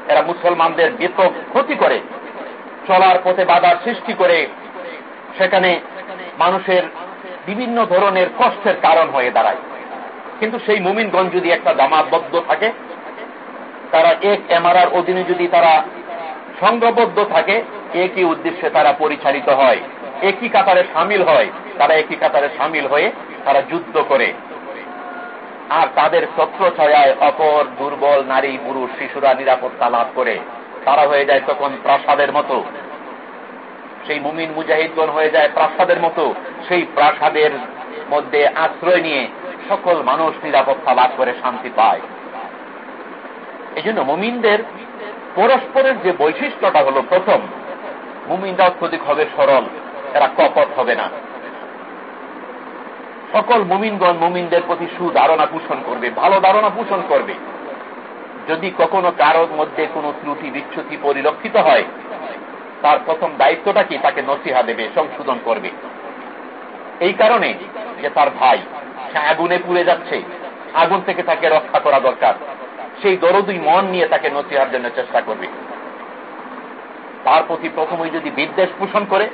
এরা মুসলমানদের বেতক ক্ষতি করে, চলার পথে বাধার সৃষ্টি করে, সেখানে মানুষের বিভিন্ন ধরনের কষ্টের কারণ হয়ে দাঁড়ায়। কিন্তু সেই মুমিনগঞ্জ যদি একটা জামাতবদ্ধ থাকে, তারা এক এমারার অধীনে যদি তারা সংঘবদ্ধ থাকে, একই উদ্দেশ্যে তারা পরিচালিত হয়, একই কাতারে সামিল হয়, তারা একই কাতারে সামিল হয়ে তারা যুদ্ধ করে। আর তাদের ছত্র ছয়ায় অপর দুর্বল নারী, পুরুষ, শিশুরা নিরাপত্তা লাভ করে। তারা হয়ে যায় তখন প্রাসাদের মতো। সেই মুমিন মুজাহিদগণ হয়ে যায় প্রাসাদের মতো। সেই প্রাসাদের মধ্যে আশ্রয় নিয়ে সকল মানুষ নিরাপত্তা লাভ করে শান্তি পায়। এই জন্য মুমিনদের পরস্পরের যে বৈশিষ্ট্যটা হলো প্রথম মুমিনরা অত্যধিক হবে, সরল, এরা কপট হবে না। সকল মুমিনগণ মুমিনদের প্রতি সুধারণা পোষণ করবে, ভালো ধারণা পোষণ করবে। যদি কখনো কারোর মধ্যে কোনো ত্রুটি বিচ্ছুতি পরিলক্ষিত হয়, তার প্রথম দায়িত্বটা কি? তাকে নসিহা দেবে, সংশোধন করবে। এই কারণে যে তার ভাই আগুনে পুড়ে যাচ্ছে। আগুন থেকে তাকে রক্ষা করা দরকার। সেই দরদুই মন নিয়ে তাকে নসিহার জন্য চেষ্টা করবে। তার প্রতি প্রথমেই যদি বিদ্বেষ পোষণ করে,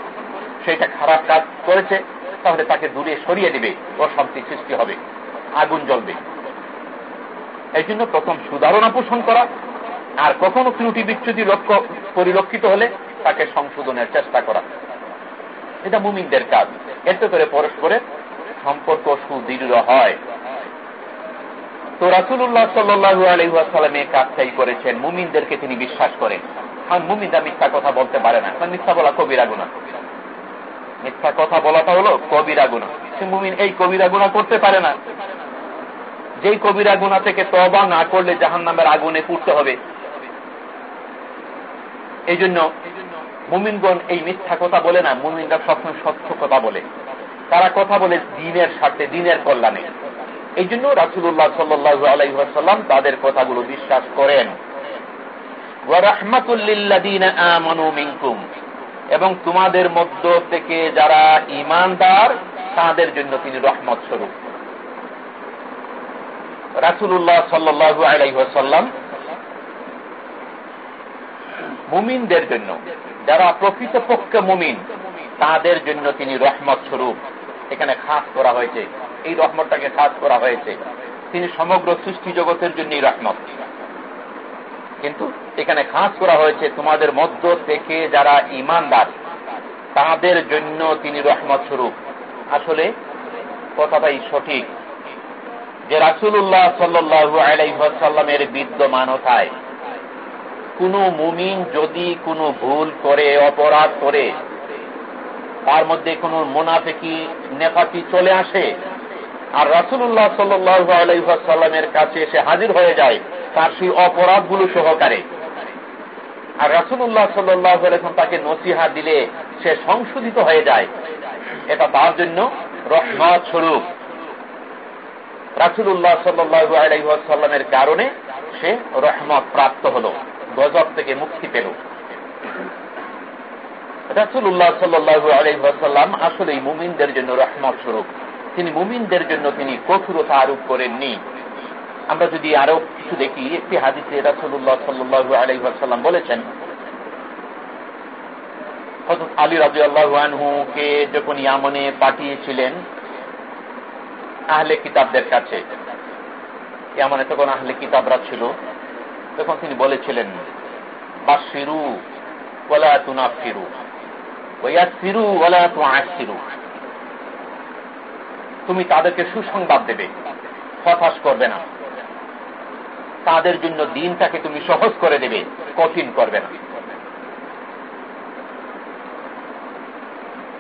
সেটা খারাপ কাজ করেছে, তাহলে তাকে দূরে সরিয়ে দিবে, অশান্তি সৃষ্টি হবে, আগুন জ্বলবে। এই জন্য প্রথম সুধারণা পোষণ করা, আর কখনো ত্রুটি বিচ্ছুতি লক্ষ্য পরিলক্ষিত হলে তাকে সংশোধনের চেষ্টা করা। এটা মুমিনদের কাজ। এতে করে পরস্পরের সম্পর্ক সুদৃঢ় হয়। তো রাসুল্লাহ সাল্লু আলহাসালাম এই কাজটাই করেছেন। মুমিনদেরকে তিনি বিশ্বাস করেন। কারণ মুমিনরা মিথ্যা কথা বলতে পারে না। কারণ মিথ্যা বলা কবিরা গুণা মিথ্যা কথা বলাটা হলো কবিরা গুণা সে মুমিন এই কবিরা গুণা করতে পারে না। যেই কবিরা গুণা থেকে তবা না করলে জাহান নামের আগুনে পুড়তে হবে। এই জন্য মুমিনগণ এই মিথ্যা কথা বলে না। মুমিনরা সবসময় সত্য কথা বলে। তারা কথা বলে দিনের স্বার্থে দিনের কল্যাণে। এই জন্য রাসুল্লাহ সাল্লু আলাইসাল্লাম তাদের কথাগুলো বিশ্বাস করেন। এবং তোমাদের মধ্য থেকে যারা ইমানদার তাদের জন্য তিনি রহমত স্বরূপ। রাসুল্লাহ সাল্লু আলাইসাল্লাম মুমিনদের জন্য, যারা প্রকৃতপক্ষে মুমিন তাদের জন্য তিনি রহমত স্বরূপ। এখানে খাস করা হয়েছে। এই রহমতটাকে খাস করা হয়েছে। তিনি সমগ্র সৃষ্টি জগতের জন্যই রহমত। কিন্তু এখানে খাস করা হয়েছে তোমাদের মধ্য থেকে যারা ইমানদার তাদের জন্য তিনি রহমত স্বরূপ। আসলে কথাটাই সঠিক। যে রাসুল্লাহ সাল্লু আলাইসাল্লামের বিদ্যমানতায় কোন মুমিন যদি কোনো ভুল করে, অপরাধ করে তার মধ্যে কোন মোনাফেকি, নেফাকি চলে আসে। আর রাসুল্লাহ সাল্লাইসাল্লামের কাছে এসে হাজির হয়ে যায় তার সেই অপরাধগুলো সহকারে। আর রাসুল্লাহ সাল্লাহ তাকে নসিহা দিলে সে সংশোধিত হয়ে যায়। এটা তার জন্য রহমত স্বরূপ। রাসুল্লাহ সাল্লু আলাইসাল্লামের কারণে সে রহমত প্রাপ্ত হল, গজব থেকে মুক্তি পেল। রাসুল্লাহ সাল্লু মুমিনদের জন্য রহমত স্বরূপ। তিনি মুমিনদের জন্য তিনি কঠোরতা আরোপ করেননি। আমরা যদি আরও কিছু দেখি, একটি হাদিসে রাসুল্লাহ সাল্লু বলেছেন আলী রাজু যখন ইয়ামনে পাঠিয়েছিলেন আহলে কিতাবদের কাছে এমন তখন আহলে কিতাবরা ছিল, তখন তিনি বলেছিলেন বা শিরু বলা তুনা ফিরু তুমি তাদেরকে সুসংবাদ দেবে, হতাশ করবে না। তাদের জন্য দিনটাকে তুমি সহজ করে দেবে, কঠিন করবে না।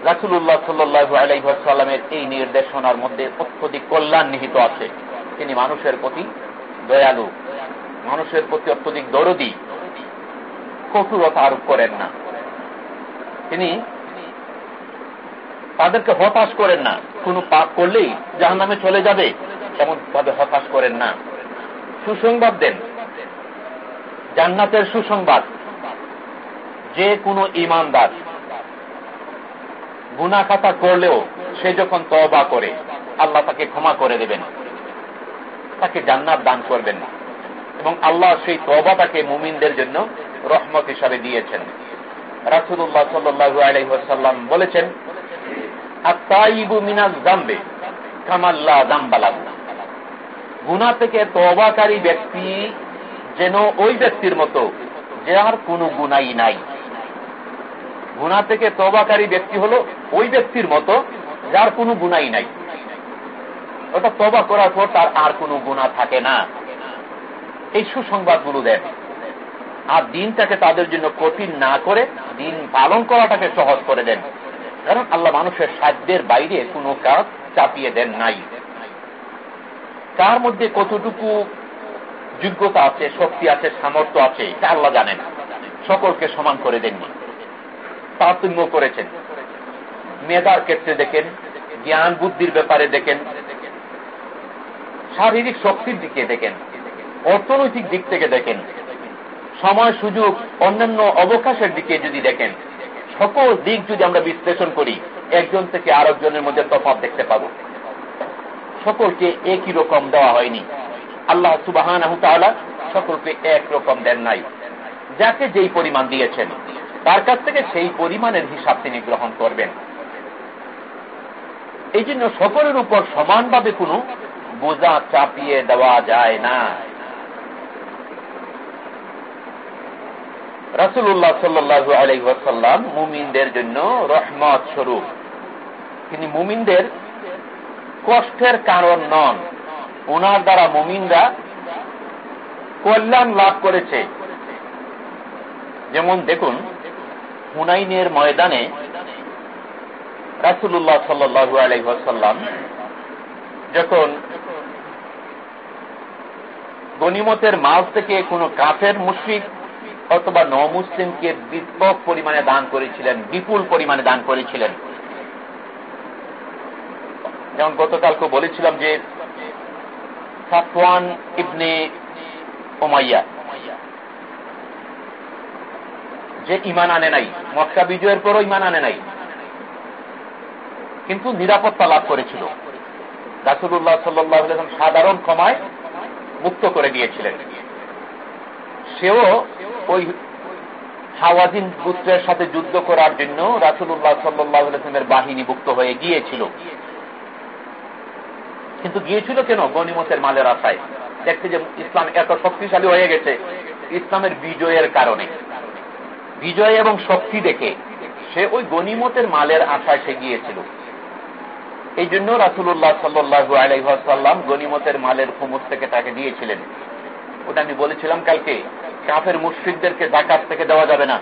রাসুল্লাহ সাল্লু আলাইসাল্লামের এই নির্দেশনার মধ্যে অত্যধিক কল্যাণ নিহিত আছে। তিনি মানুষের প্রতি দয়ালু, মানুষের প্রতি অত্যধিক দরদি, কঠোরতা আরোপ করেন না। তিনি তাদেরকে হতাশ করেন না। কোন পাপ করলেই যাহার নামে চলে যাবে এমন ভাবে হতাশ করেন না। সুসংবাদ দেন। জান্নাতের সুসংবাদ। যে কোনো ইমানদার গুনা খাতা করলেও সে যখন তবা করে, আল্লাহ তাকে ক্ষমা করে দেবেন। তাকে জান্নাত দান করবেন না। এবং আল্লাহ সেই তবাটাকে মুমিনদের জন্য রহমত হিসাবে দিয়েছেন। রাসুল্লাহ সাল্লু আলাইসাল্লাম বলেছেন গুনা থেকে তবাকারী ব্যক্তি যেন ওই ব্যক্তির মতো, যে আর কোনো নাই। থেকে তবাকারী ব্যক্তি হলো ওই ব্যক্তির মতো যার কোনো গুণাই নাই। ওটা তবা করার পর তার আর কোনো গুণা থাকে না। এই সুসংবাদগুলো দেন। আর দিনটাকে তাদের জন্য কঠিন না করে দিন পালন করাটাকে সহজ করে দেন। কারণ আল্লাহ মানুষের সাধ্যের বাইরে কোনো কাজ চাপিয়ে দেন নাই। কার মধ্যে কতটুকু যোগ্যতা আছে, শক্তি আছে, সামর্থ্য আছে, এটা আল্লাহ জানেন। সকলকে সমান করে দেননি। তারতম্য করেছেন। মেধার ক্ষেত্রে দেখেন, জ্ঞান, বুদ্ধির ব্যাপারে দেখেন, শারীরিক শক্তির দিকে দেখেন, অর্থনৈতিক দিক থেকে দেখেন, সময়, সুযোগ, অন্যান্য অবকাশের দিকে যদি দেখেন সকল দিক যদি আমরা বিশ্লেষণ করি, একজন থেকে আরেকজনের মধ্যে তফাৎ দেখতে পাব। সকলকে একই রকম দেওয়া হয়নি। আল্লাহ সুবাহান সকলকে এক রকম দেন নাই। যাকে যেই পরিমাণ দিয়েছেন, তার কাছ থেকে সেই পরিমাণের হিসাব তিনি গ্রহণ করবেন। এই জন্য সকলের উপর সমানভাবে কোনো বোঝা চাপিয়ে দেওয়া যায় না। রাসুল্লাহ সাল্লু আলহাসাল্লাম মুমিনদের জন্য রহমত স্বরূপ। তিনি মুমিনদের কষ্টের কারণ নন। ওনার দ্বারা মুমিনরা কল্যাণ লাভ করেছে। যেমন দেখুন, হুনাইনের ময়দানে রাসুল্লাহ সাল্লু আলহাসাল্লাম যখন গনিমতের মাল থেকে কোনো কাফের মুশ্রিক অথবা ন মুসলিমকে ব্যাপক পরিমাণে দান করেছিলেন, বিপুল পরিমাণে দান করেছিলেন। যেমন গতকালকে বলেছিলাম যে, সাফওয়ান ইবনে ওমাইয়া যে ইমান আনে নাই, মক্কা বিজয়ের পরও ইমান আনে নাই, কিন্তু নিরাপত্তা লাভ করেছিল। রাসুল্লাহ সাল্লাম সাধারণ ক্ষমায় মুক্ত করে দিয়েছিলেন। সেও ওই হাওয়াজিন পুত্রের সাথে যুদ্ধ করার জন্য রাসুল্লাহ সাল্লামের বাহিনী মুক্ত হয়ে গিয়েছিল। কিন্তু গিয়েছিল কেন? গণিমতের মালের আশায়। দেখছে যে ইসলাম এত শক্তিশালী হয়ে গেছে। ইসলামের বিজয়ের কারণে। বিজয় এবং শক্তি দেখে সে ওই গনিমতের মালের আশায় সে গিয়েছিল। এই জন্য রাসুল্লাহ সাল্লু আলাইসাল্লাম গনিমতের মালের খুমুর থেকে তাকে দিয়েছিলেন। ওটা আমি বলেছিলাম কালকে। কাফের মুশ্রিকদেরকে জাকাত থেকে দেওয়া যাবে না।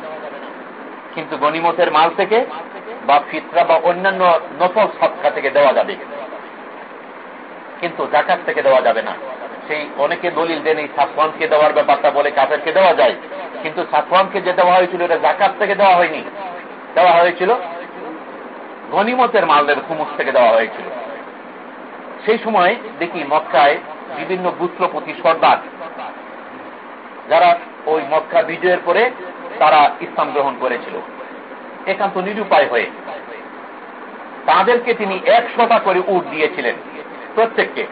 কিন্তু গনিমতের মাল থেকে বা ফিতরা বা অন্যান্য নফল সৎকা থেকে দেওয়া যাবে। কিন্তু জাকাত থেকে দেওয়া যাবে না। সেই অনেকে দলিল দেন এই সাফওয়ানকে দেওয়ার ব্যাপারটা বলে কাফেরকে দেওয়া যায়। কিন্তু সাফওয়ানকে যে দেওয়া হয়েছিল, এটা জাকাত থেকে দেওয়া হয়নি। দেওয়া হয়েছিল গনিমতের মালদের খুমুস থেকে দেওয়া হয়েছিল। সেই সময় দেখি মক্কায় বিভিন্ন গুত্রপতি সর্দার, যারা ওই মক্কা বিজয়ের পরে তারা ইসলাম গ্রহণ করেছিল। একান্ত নিরুপায় হয়ে তাদেরকে তিনি একশোটা করে উট দিয়েছিলেন প্রত্যেককে।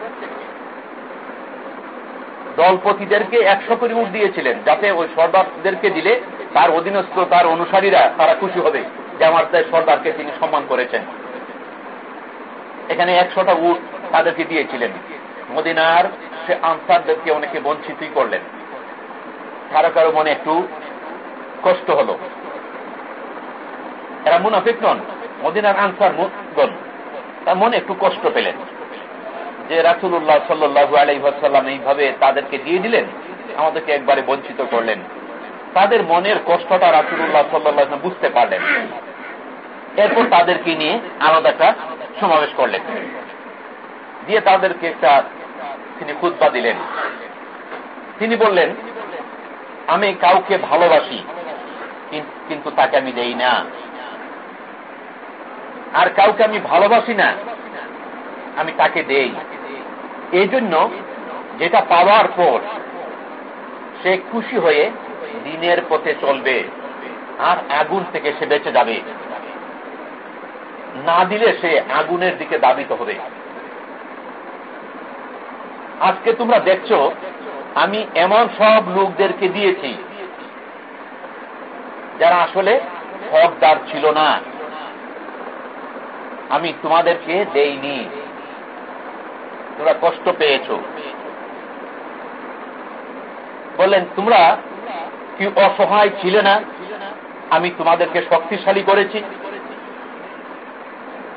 দলপতিদেরকে একশো করে উঠ দিয়েছিলেন যাতে ওই সর্দারদেরকে দিলে তার অধীনস্থ, তার অনুসারীরা তারা খুশি হবে যে আমার তাই সর্দারকে তিনি সম্মান করেছেন। এখানে একশোটা উঠ তাদেরকে দিয়েছিলেন। মদিনার সে আনসারদেরকে অনেকে বঞ্চিতই করলেন। কারও কারও মনে একটু কষ্ট হল। এরা মুনাফিক নন, মদিনার আনসার গণ তার মনে একটু কষ্ট পেলেন। যে রাসুল্লাহ সাল্লু আলাইসাল্লাম এইভাবে তাদেরকে দিয়ে দিলেন, আমাদেরকে একবারে বঞ্চিত করলেন। তাদের মনের কষ্টটা রাসুল্লাহ সাল্লাহ বুঝতে পারলেন। এরপর তাদেরকে নিয়ে আলাদা একটা সমাবেশ করলেন। দিয়ে তাদেরকে একটা তিনি খুদ্া দিলেন। তিনি বললেন আমি কাউকে ভালোবাসি কিন্তু তাকে আমি দেই না। আর কাউকে আমি ভালোবাসি না, আমি তাকে দেই। এই জন্য যেটা পাওয়ার পর সে খুশি হয়ে দিনের পথে চলবে, আর আগুন থেকে সে বেঁচে যাবে। না দিলে সে আগুনের দিকে দাবিত হবে। আজকে তোমরা দেখছ আমি এমন সব লোকদেরকে দিয়েছি যারা আসলে হকদার ছিল না। আমি তোমাদেরকে দেইনি। তোমরা কষ্ট পেয়েছ। বললেন, তোমরা কি অসহায় ছিলে না? আমি তোমাদেরকে শক্তিশালী করেছি।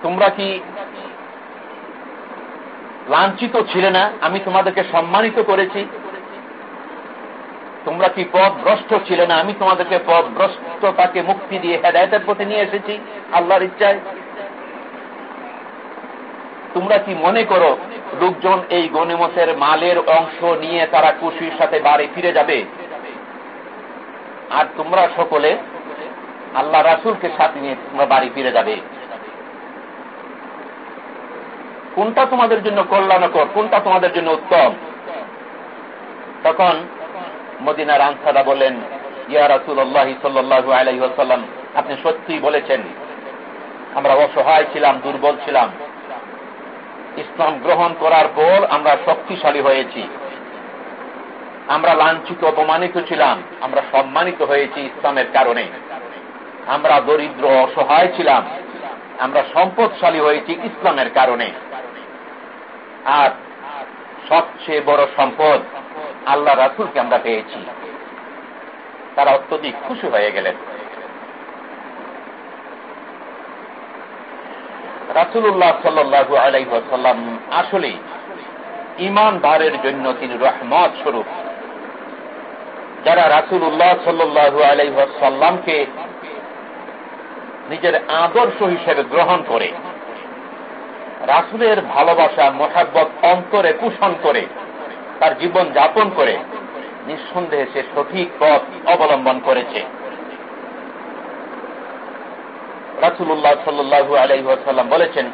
তোমরা কি লাঞ্ছিত ছিলে না? আমি তোমাদেরকে সম্মানিত করেছি। তোমরা কি পথ ভ্রষ্ট ছিলে না? আমি তোমাদেরকে পথ ভ্রষ্টতাকে মুক্তি দিয়ে হেদায়তের পথে নিয়ে এসেছি, আল্লাহর ইচ্ছায়। তোমরা কি মনে করো, লোকজন এই গণিমতের মালের অংশ নিয়ে তারা খুশির সাথে বাড়ি ফিরে যাবে? আর তোমরা সকলে আল্লাহ রাসুলকে সাথে নিয়ে তোমরা বাড়ি ফিরে যাবে। কোনটা তোমাদের জন্য কল্যাণকর, কোনটা তোমাদের জন্য উত্তম? তখন মদিনার আনসারা বলেন ইয়া রাসুল্লাহ সাল্লু আলাইসাল্লাম আপনি সত্যিই বলেছেন, আমরা অসহায় ছিলাম, দুর্বল ছিলাম। ইসলাম গ্রহণ করার পর আমরা শক্তিশালী হয়েছি। আমরা লাঞ্ছিত, অপমানিত ছিলাম, আমরা সম্মানিত হয়েছি ইসলামের কারণে। আমরা দরিদ্র, অসহায় ছিলাম, আমরা সম্পদশালী হয়েছি ইসলামের কারণে। আর সবচেয়ে বড় সম্পদ আল্লাহ রাসুলকে আমরা পেয়েছি। তারা অত্যধিক খুশি হয়ে গেলেন। রাসুল্লাহ সাল্লু আলাইসাল্লাম আসলে ইমানদারের জন্য তিনি রহমত স্বরূপ। যারা রাসুল্লাহ সাল্লু আলাইসাল্লামকে নিজের আদর্শ হিসেবে গ্রহণ করে, রাসুলের ভালোবাসা, মোহাব্বত, অন্তরে পোষণ করে তার জীবন যাপন করে নিঃসন্দেহে সে সঠিক পথ অবলম্বন করেছে। রাসুল্লাহ সাল্লু বলেছেন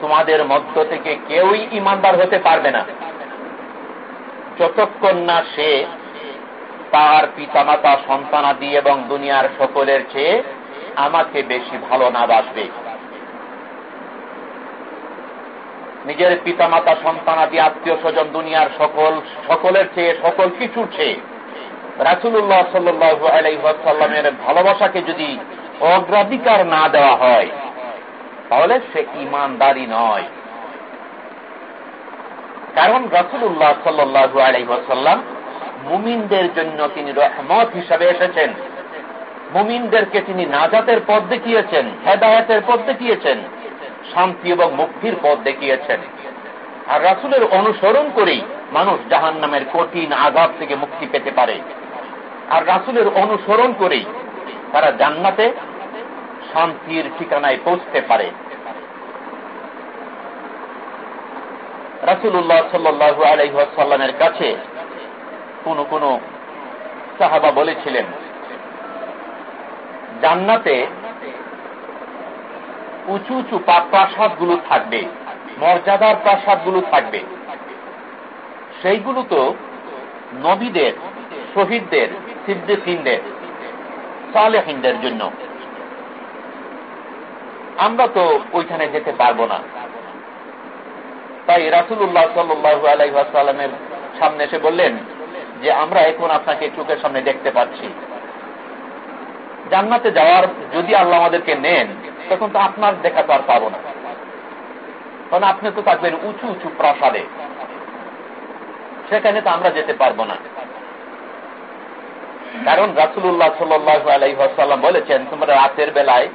তোমাদের মধ্য থেকে কেউই ইমানদার হতে পারবে না। যতক্ষণ না সে তার পিতামাতা, সন্তানাদি এবং দুনিয়ার সকলের চেয়ে আমাকে বেশি ভালো না বাসবে। নিজের পিতামাতা, সন্তানাদি আত্মীয় স্বজন দুনিয়ার সকল, সকলের চেয়ে, সকল কিছুর চেয়ে রাসুল্লাহ সাল্লু আলাইসাল্লামের ভালোবাসাকে যদি অগ্রাধিকার না দেওয়া হয়, তাহলে সে ইমানদারি নয়। কারণ রাসুল্লাহ সাল্লু আলাইসাল্লাম মুমিনদের জন্য তিনি রহমত হিসাবে এসেছেন। মুমিনদেরকে তিনি নাজাতের পথ দেখিয়েছেন, হেদায়তের পথ দেখিয়েছেন, শান্তি এবং মুক্তির পথ দেখিয়েছেন। আর রাসুলের অনুসরণ করেই মানুষ জাহান নামের কঠিন আঘাত থেকে মুক্তি পেতে পারে। আর রাসুলের অনুসরণ করেই তারা জান্নাতে শান্তির ঠিকানায় পৌঁছতে পারে। রাসুল্লাহ সাল্লু আলাইসাল্লামের কাছে কোন কোন সাহাবা বলেছিলেন, জান্নাতে উঁচু উঁচু প্রাসাদগুলো থাকবে, মর্যাদার প্রাসাদগুলো থাকবে। সেইগুলো তো নবীদের, শহীদদের সিদ্দিকদের সালেহিনদের জন্য। আমরা তো ওইখানে যেতে পারব না। তাই রাসুল্লাহ সাল্লু আলাইসাল্লামের সামনে এসে বললেন যে আমরা এখন আপনাকে চোখের সামনে দেখতে পাচ্ছি। জান্নাতে যাওয়ার যদি আল্লাহ আমাদেরকে নেন, তখন তো আপনার দেখা তো আর পাবো না। কারণ আপনি তো থাকবেন উঁচু উঁচু প্রাসাদে। সেখানে তো আমরা যেতে পারব না। কারণ রাসুল্লাহ সাল্লাহ আলাইসাল্লাম বলেছেন, তোমরা রাতের বেলায়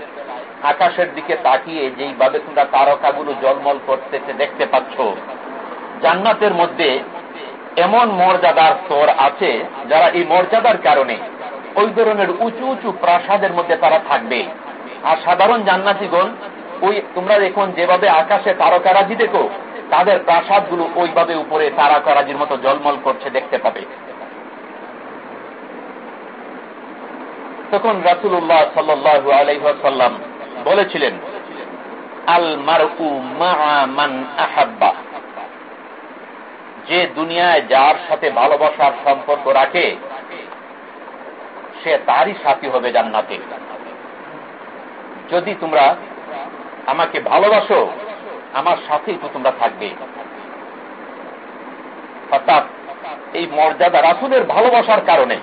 আকাশের দিকে তাকিয়ে যেইভাবে তোমরা তারকাগুলো জলমল করতেছে দেখতে পাচ্ছ, জান্নাতের মধ্যে এমন মর্যাদার স্তর আছে যারা এই মর্যাদার কারণে ওই ধরনের উঁচু উঁচু প্রাসাদের মধ্যে তারা থাকবে। আর সাধারণ জান্নাতিগণ, ওই তোমরা এখন যেভাবে আকাশে তারকারাজি দেখো, তাদের প্রাসাদগুলো ওইভাবে উপরে তারকারাজির মতো জলমল করছে দেখতে পাবে। তখন রাসুল্লাহ সাল্লু আলাইসাল্লাম বলেছিলেন আল মারু মান আহাব্বা। যে দুনিয়ায় যার সাথে ভালোবাসার সম্পর্ক রাখে, সে তারই সাথী হবে জান্নাতে। যদি তোমরা আমাকে ভালোবাসো, আমার সাথেই তো তোমরা থাকবে। অর্থাৎ এই মর্যাদা রাসুলের ভালোবাসার কারণে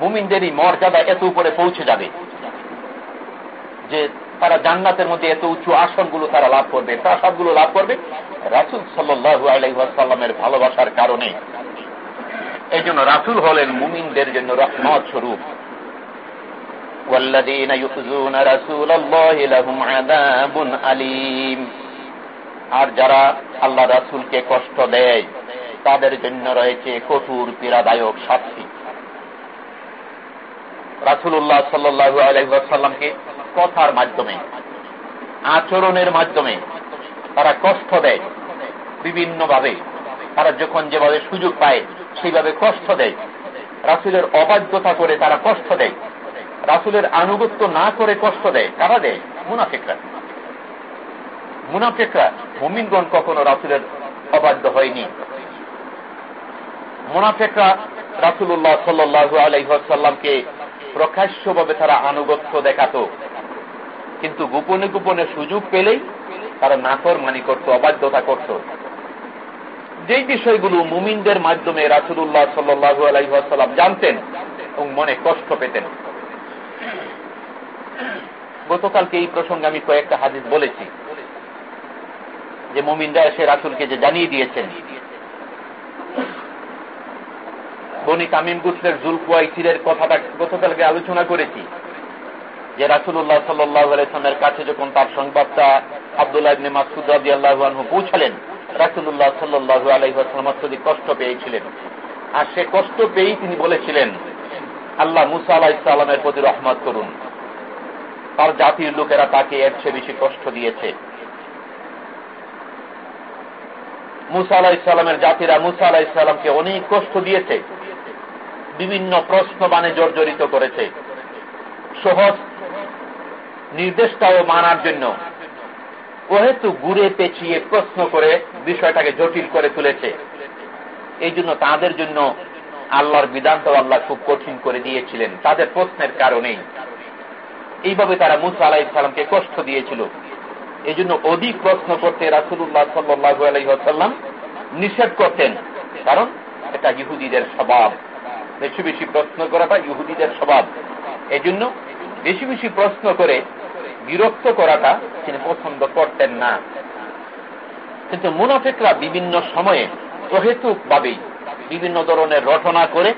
মুমিনদের এই মর্যাদা এত উপরে পৌঁছে যাবে। যে তারা জান্নাতের মধ্যে এত উঁচু আসনগুলো তারা লাভ করবে প্রাসাদগুলো লাভ করবে রাসুল সাল্লু আলাইসাল্লামের ভালোবাসার কারণে এই জন্য রাসুল হলেন মুমিনদের জন্য রহমত স্বরূপ والذين يؤذون رسول الله لهم عذاب أليم আর যারা আল্লাহ রাসুলকে কষ্ট দেয় তাদের জন্য রয়েছে কঠোর পীড়াদায়ক শাস্তি রাসুল্লাহ সাল্লু আলহাসাল্লামকে কথার মাধ্যমে, আচরণের মাধ্যমে তারা কষ্ট দেয় বিভিন্নভাবে। তারা যখন যেভাবে সুযোগ পায়, সেইভাবে কষ্ট দেয়। রাসুলের অবাধ্যতা করে তারা কষ্ট দেয়। রাসুলের আনুগত্য না করে কষ্ট দেয়। কারা দেয়? মুনাফিকরা। মুনাফিকরা, মুমিনগণ কখনো রাসুলের অবাধ্য হয়নি। মুনাফিকরা রাসুল্লাহ সাল্লু আলাইসাল্লামকে প্রকাশ্যভাবে তারা আনুগত্য দেখাত। কিন্তু গোপনে গোপনে সুযোগ পেলেই তারা নাকর মানি করত, অবাধ্যতা করত। যেই বিষয়গুলো মুমিনদের মাধ্যমে রাসুল্লাহ সাল্লু আলাইসাল্লাম জানতেন এবং মনে কষ্ট পেতেন। গতকালকে এই প্রসঙ্গে আমি কয়েকটা হাদিস বলেছি যে মুমিনরা এসে রাসুলকে যে জানিয়ে দিয়েছেন। বনি তামিম গুসলের জুলকুয়াই তীরের কথাটা গতকালকে আলোচনা করেছি। যে রাসুল্লাহ সাল্লামের কাছে যখন তার সংবাদটা আবদুল্লাহ ইবনে মাসুদ রাজি আল্লাহু পৌঁছালেন রাসুল্লাহ সাল্লাহ আলহাম কষ্ট পেয়েছিলেন। আর সে কষ্ট পেয়েই তিনি বলেছিলেন, আল্লাহ মুসা আলাহ ইসলামের প্রতি রহমত করুন। তার জাতির লোকেরা তাকে এর চেয়ে বেশি কষ্ট দিয়েছে। মুসা আলাহ ইসলামের জাতিরা মুসা আলাহ ইসলামকে অনেক কষ্ট দিয়েছে, বিভিন্ন প্রশ্ন মানে জর্জরিত করেছে। সহজ নির্দেশটাও মানার জন্য। ওহেতু ঘুরে পেঁচিয়ে প্রশ্ন করে বিষয়টাকে জটিল করে তুলেছে। এই জন্য তাদের জন্য আল্লাহর বিধানটাও আল্লাহ খুব কঠিন করে দিয়েছিলেন, তাদের প্রশ্নের কারণেই। এইভাবে তারা মুসা আলাহ ইসলামকে কষ্ট দিয়েছিল। এই জন্য অধিক প্রশ্ন করতে রাসুল্লাহ সাল্লু আলহ্লাম নিষেধ করতেন। কারণ এটা ইহুদিদের স্বভাব। বেশি বেশি প্রশ্ন করাটা ইহুদিদের স্বভাব। এই জন্য বেশি বেশি প্রশ্ন করে বিরক্ত করাটা তিনি পছন্দ করতেন না। কিন্তু মুনাফিকরা বিভিন্ন সময়ে অহেতুক ভাবেই বিভিন্ন ধরনের রটনা করে,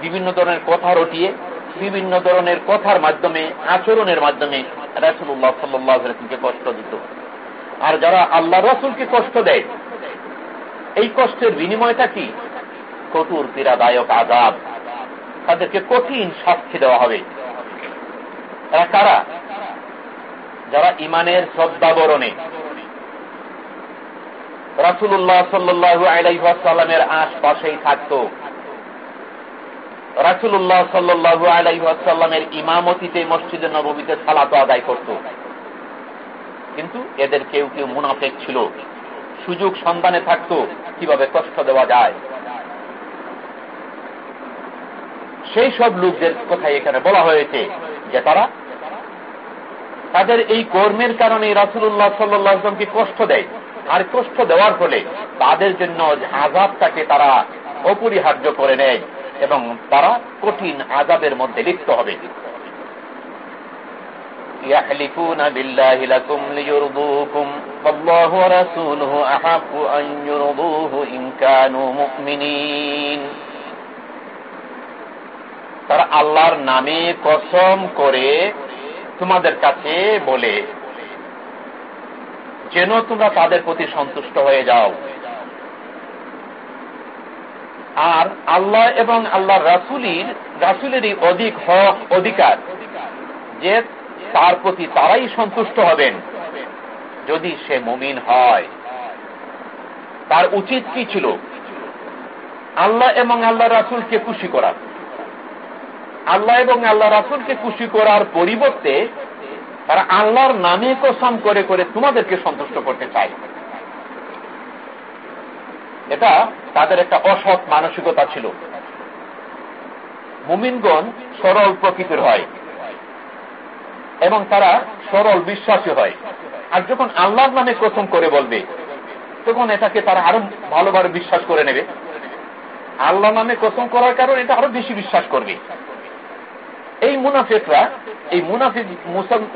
বিভিন্ন ধরনের কথা রটিয়ে, বিভিন্ন ধরনের কথার মাধ্যমে, আচরণের মাধ্যমে রাসুল্লাহ সাল্লাহকে কষ্ট দিত। আর যারা আল্লাহ রসুলকে কষ্ট দেয়, এই কষ্টের বিনিময়টা কি? কঠোর পীড়াদায়ক আজাব তাদেরকে কঠিন শাস্তি দেওয়া হবে। তারা কারা? যারা ইমানের শ্রদ্ধাবরণে রাসুল্লাহ সাল্লু আলাইসাল্লামের আশপাশেই থাকত। রাসুল্লাহ সাল্লু আলাইসাল্লামের ইমামতিতে মসজিদে নবমীতে সালাত আদায় করত। কিন্তু এদের কেউ কেউ মুনাফেক ছিল। সুযোগ সন্ধানে থাকত, কীভাবে কষ্ট দেওয়া যায়। সেই সব লোকদের কথাই এখানে বলা হয়েছে যে তারা তাদের এই কর্মের কারণে রাসুল্লাহ সাল্লামকে কষ্ট দেয় আর কষ্ট দেওয়ার ফলে তাদের জন্য আজাবটাকে তারা অপরিহার্য করে নেয় এবং তারা কঠিন আজাবের মধ্যে লিপ্ত হবে يحلفون بالله لكم ليرضوكم والله ورسوله أحق أن يرضوه إن كانوا مؤمنين তারা আল্লাহর নামে কসম করে তোমাদের কাছে বলে, যেন তোমরা তাদের প্রতি সন্তুষ্ট হয়ে যাও। আর আল্লাহ এবং আল্লাহ রাসুলির, রাসুলেরই অধিক হক, অধিকার, যে তার প্রতি তারাই সন্তুষ্ট হবেন। যদি সে মুমিন হয়, তার উচিত কি ছিল? আল্লাহ এবং আল্লাহ রাসুলকে খুশি করা। আল্লাহ এবং আল্লাহ রাসুলকে খুশি করার পরিবর্তে তারা আল্লাহর নামে কসম করে করে তোমাদেরকে সন্তুষ্ট করতে চায়। এটা তাদের একটা অসৎ মানসিকতা ছিল। মুমিনগণ সরল প্রকৃতির হয় এবং তারা সরল বিশ্বাসী হয়। আর যখন আল্লাহর নামে কসম করে বলবে, তখন এটাকে তারা আরও ভালোভাবে বিশ্বাস করে নেবে। আল্লাহ নামে কসম করার কারণে এটা আরও বেশি বিশ্বাস করবে। এই মুনাফিকরা, এই মুনাফিক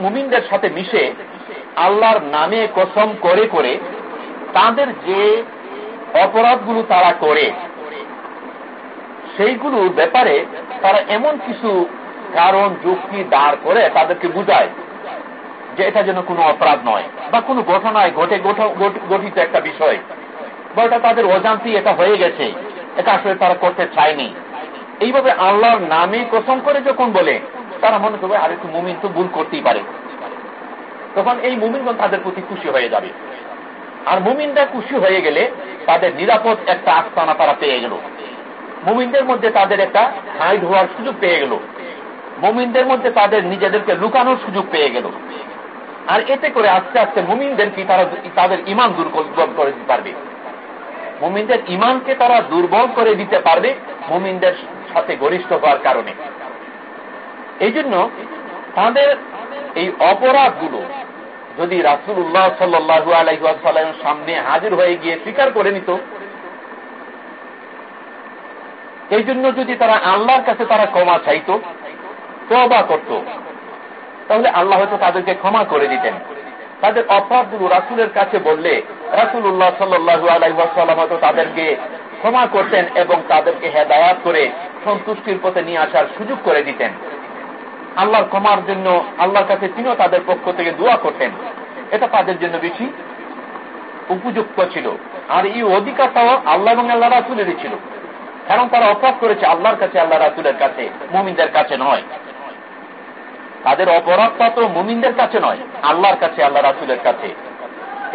মুমিনদের সাথে মিশে আল্লাহর নামে কসম করে করে তাদের যে অপরাধগুলো তারা করে, সেইগুলোর ব্যাপারে তারা এমন কিছু কারণ, যুক্তি দাঁড় করে তাদেরকে বুঝায় যে এটা যেন কোনো অপরাধ নয় বা কোনো ঘটনায় ঘটে গঠিত একটা বিষয় বা এটা তাদের অজান্তি এটা হয়ে গেছে, এটা আসলে তারা করতে চায়নি। এইভাবে আল্লাহর নামে কসম করে যখন বলে, তারা মনে করবে, আর একটু মুমিন তো ভুল করতেই পারে। তখন এই মুমিনগণ তাদের প্রতি খুশি হয়ে যাবে। আর মুমিনরা খুশি হয়ে গেলে তাদের নিরাপদ একটা আস্তানা তারা পেয়ে গেল। মুমিনদের মধ্যে তাদের একটা হাইড হওয়ার সুযোগ পেয়ে গেল। মুমিনদের মধ্যে তাদের নিজেদেরকে লুকানোর সুযোগ পেয়ে গেল। আর এতে করে আস্তে আস্তে মুমিনদের কি তারা তাদের ইমান দুর্বল করে দিতে পারবে? মুমিনদের ইমানকে তারা দুর্বল করে দিতে পারবে মুমিনদের সাথে গরিষ্ঠ হওয়ার কারণে। এই জন্য তাদের এই অপরাধগুলো যদি রাসুল্লাহ সাল্লু আলাইসাল্লামের সামনে হাজির হয়ে গিয়ে স্বীকার করে নিত এই জন্য যদি তারা আল্লাহর কাছে তারা ক্ষমা চাইত তবা করত, তাহলে আল্লাহ হয়তো তাদেরকে ক্ষমা করে দিতেন। তাদের অপরাধগুলো রাসুলের কাছে বললে রাসুল্লাহ সাল্লু আলাইসাল্লাম হয়তো তাদেরকে ক্ষমা করতেন এবং তাদেরকে হেদায়াত করে সন্তুষ্টির পথে নিয়ে আসার সুযোগ করে দিতেন। আল্লাহর ক্ষমার জন্য আল্লাহর কাছে তিনিও তাদের পক্ষ থেকে দোয়া করতেন। এটা তাদের জন্য বেশি উপযুক্ত ছিল। আর এই অধিকারটাও আল্লাহ এবং আল্লাহ রাসুলেরই ছিল। কারণ তারা অপরাধ করেছে আল্লাহর কাছে, আল্লাহ রাসুলের কাছে, মুমিনদের কাছে নয়। তাদের অপরাধটা তো মুমিনদের কাছে নয়, আল্লাহর কাছে, আল্লাহ রাসুলের কাছে।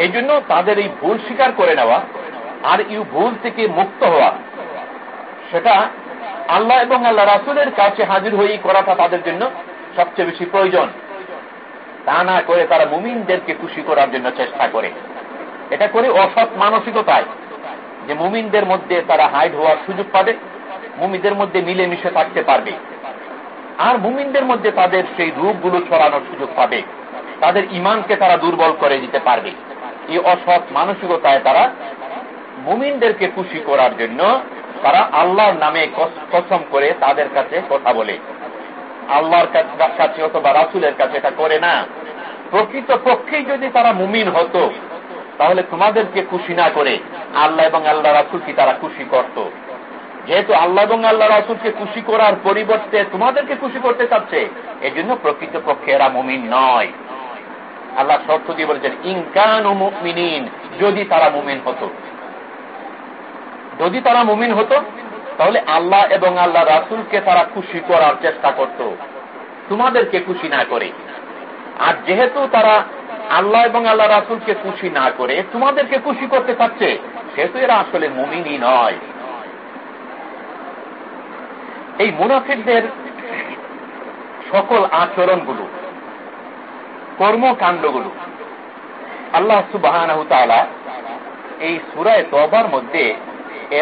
এই জন্য তাদের এই ভুল স্বীকার করে নেওয়া আর ইউ ভুল থেকে মুক্ত হওয়া, সেটা আল্লাহ এবং আল্লাহ রাসুলের কাছে হাজির হয়ে করাটা তাদের জন্য সবচেয়ে বেশি প্রয়োজন। তা না করে তারা মুমিনদেরকে খুশি করার জন্য চেষ্টা করে। এটা করে অসৎ মানসিকতায় যে মুমিনদের মধ্যে তারা হাইড হওয়ার সুযোগ পাবে, মুমিনদের মধ্যে মিলেমিশে থাকতে পারবে। আর মুমিনদের মধ্যে তাদের সেই রূপগুলো ছড়ানোর সুযোগ পাবে। তাদের ইমানকে তারা দুর্বল করে দিতে পারবে। এই অসৎ মানসিকতায় তারা মুমিনদেরকে খুশি করার জন্য তারা আল্লাহর নামে কসম করে তাদের কাছে কথা বলে। আল্লাহর কাছে অথবা রাসুলের কাছে এটা করে না। প্রকৃত পক্ষেই যদি তারা মুমিন হতো, তাহলে তোমাদেরকে খুশি না করে আল্লাহ এবং আল্লাহ রাসুলকে তারা খুশি করত? যেহেতু আল্লাহ এবং আল্লাহ রাসুলকে খুশি করার পরিবর্তে তোমাদেরকে খুশি করতে চাচ্ছে এই জন্য প্রকৃত পক্ষে এরা মুমিন নয়। আল্লাহ শর্ত দিয়ে বলেছেন ইনকান ও মুমিন যদি তারা মুমিন হতো। যদি তারা মুমিন হতো, তাহলে আল্লাহ এবং আল্লাহ রাসুলকে তারা খুশি করার চেষ্টা করত। তোমাদেরকে খুশি না করে। আর যেহেতু তারা আল্লাহ এবং আল্লাহ রাসুলকে খুশি না করে, তোমাদেরকে খুশি করতে চাচ্ছে, সেহেতু এরা আসলে মুমিনই নয়। এই মুনাফিকদের সকল আচরণগুলো, কর্মকাণ্ডগুলো, আল্লাহ সুবাহ এই সুরায় তবার মধ্যে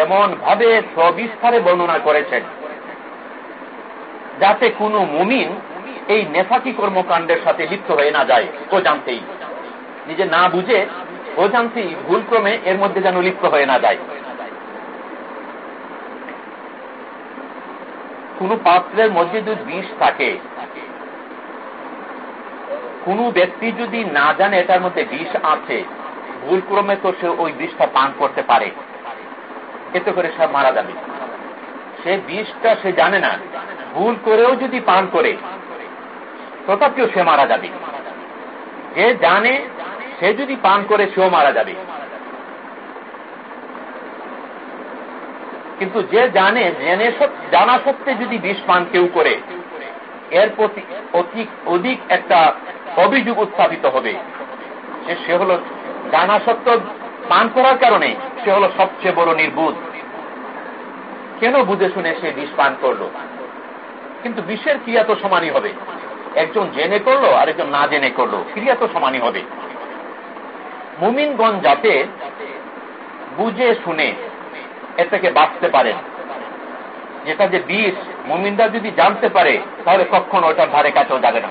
এমন ভাবে সবিস্তারে বর্ণনা করেছেন যাতে কোনো মুমিন এই নেফাকি কর্মকাণ্ডের সাথে লিপ্ত হয়ে না যায়, ও জানতেই। নিজে না বুঝে অজান্তি ভুলক্রমে এর মধ্যে যেন লিপ্ত হয়ে না যায়। কোন পাত্রের মধ্যে যদি বিষ থাকে, কোন ব্যক্তি যদি না জানে এটার মধ্যে বিষ আছে, ভুলক্রমে তো সে ওই বিষটা পান করতে পারে। এতে করে সে মারা যাবে। সে বিষটা সে জানে না, ভুল করেও যদি পান করে, তথাপিও সে মারা যাবে। যে জানে, সে যদি পান করে, সেও মারা যাবে। কিন্তু যে জানে, জেনে জানা সত্ত্বে যদি বিষ পান কেউ করে, এর প্রতি অধিক অধিক একটা অভিযোগ উত্থাপিত হবে। সে হল জানা সত্ত্বেও পান করার কারণে সে হল সবচেয়ে বড় নির্বুধ। কেন বুঝে শুনে সে বিষ পান করল? কিন্তু বিষের ক্রিয়া তো সমানই হবে। একজন জেনে করল আর একজন না জেনে করল, ক্রিয়া তো সমানই হবে। মুমিনগঞ্জ যাতে বুঝে শুনে এ থেকে বাঁচতে পারেন। যেটা যে বিষ মুমিনরা যদি জানতে পারে, তাহলে কখনো ওটার ধারে কাছেও যাবে না।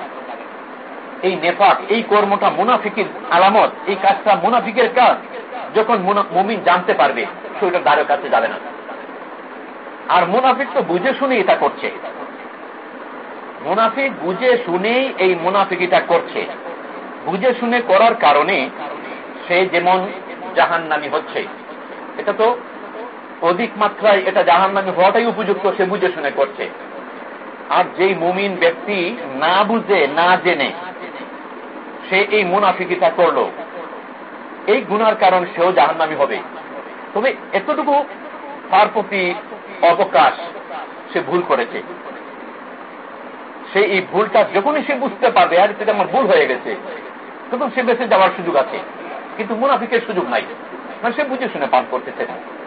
এই নেফাক, এই কর্মটা মুনাফিকের আলামত, এই কাজটা মুনাফিকের কাজ। যখন মুমিন জানতে পারবে, সে ওটার ধারে কাছে যাবে না। আর মুনাফিক তো বুঝে শুনে এটা করছে। মুনাফিক বুঝে শুনেই এই মুনাফিকিটা করছে। বুঝে শুনে করার কারণে সে যেমন জাহান নামি হচ্ছে। এটা তো অধিক মাত্রায় এটা জাহান নামি হওয়াটাই উপযুক্ত, সে বুঝে শুনে করছে। আর যেই মুমিন ব্যক্তি না বুঝে, না জেনে, সে এই মুনাফিকিটা করল। এই গুনার কারণ সেও জাহান্নামি হবে। তবে এতটুকু তার প্রতি অবকাশ সে ভুল করেছে। সে এই ভুলটা যখনই সে বুঝতে পারবে, আর সেটা আমার ভুল হয়ে গেছে, তখন সে বেঁচে যাওয়ার সুযোগ আছে। কিন্তু মুনাফিকের সুযোগ নাই। সে বুঝে শুনে পান করতেছে না।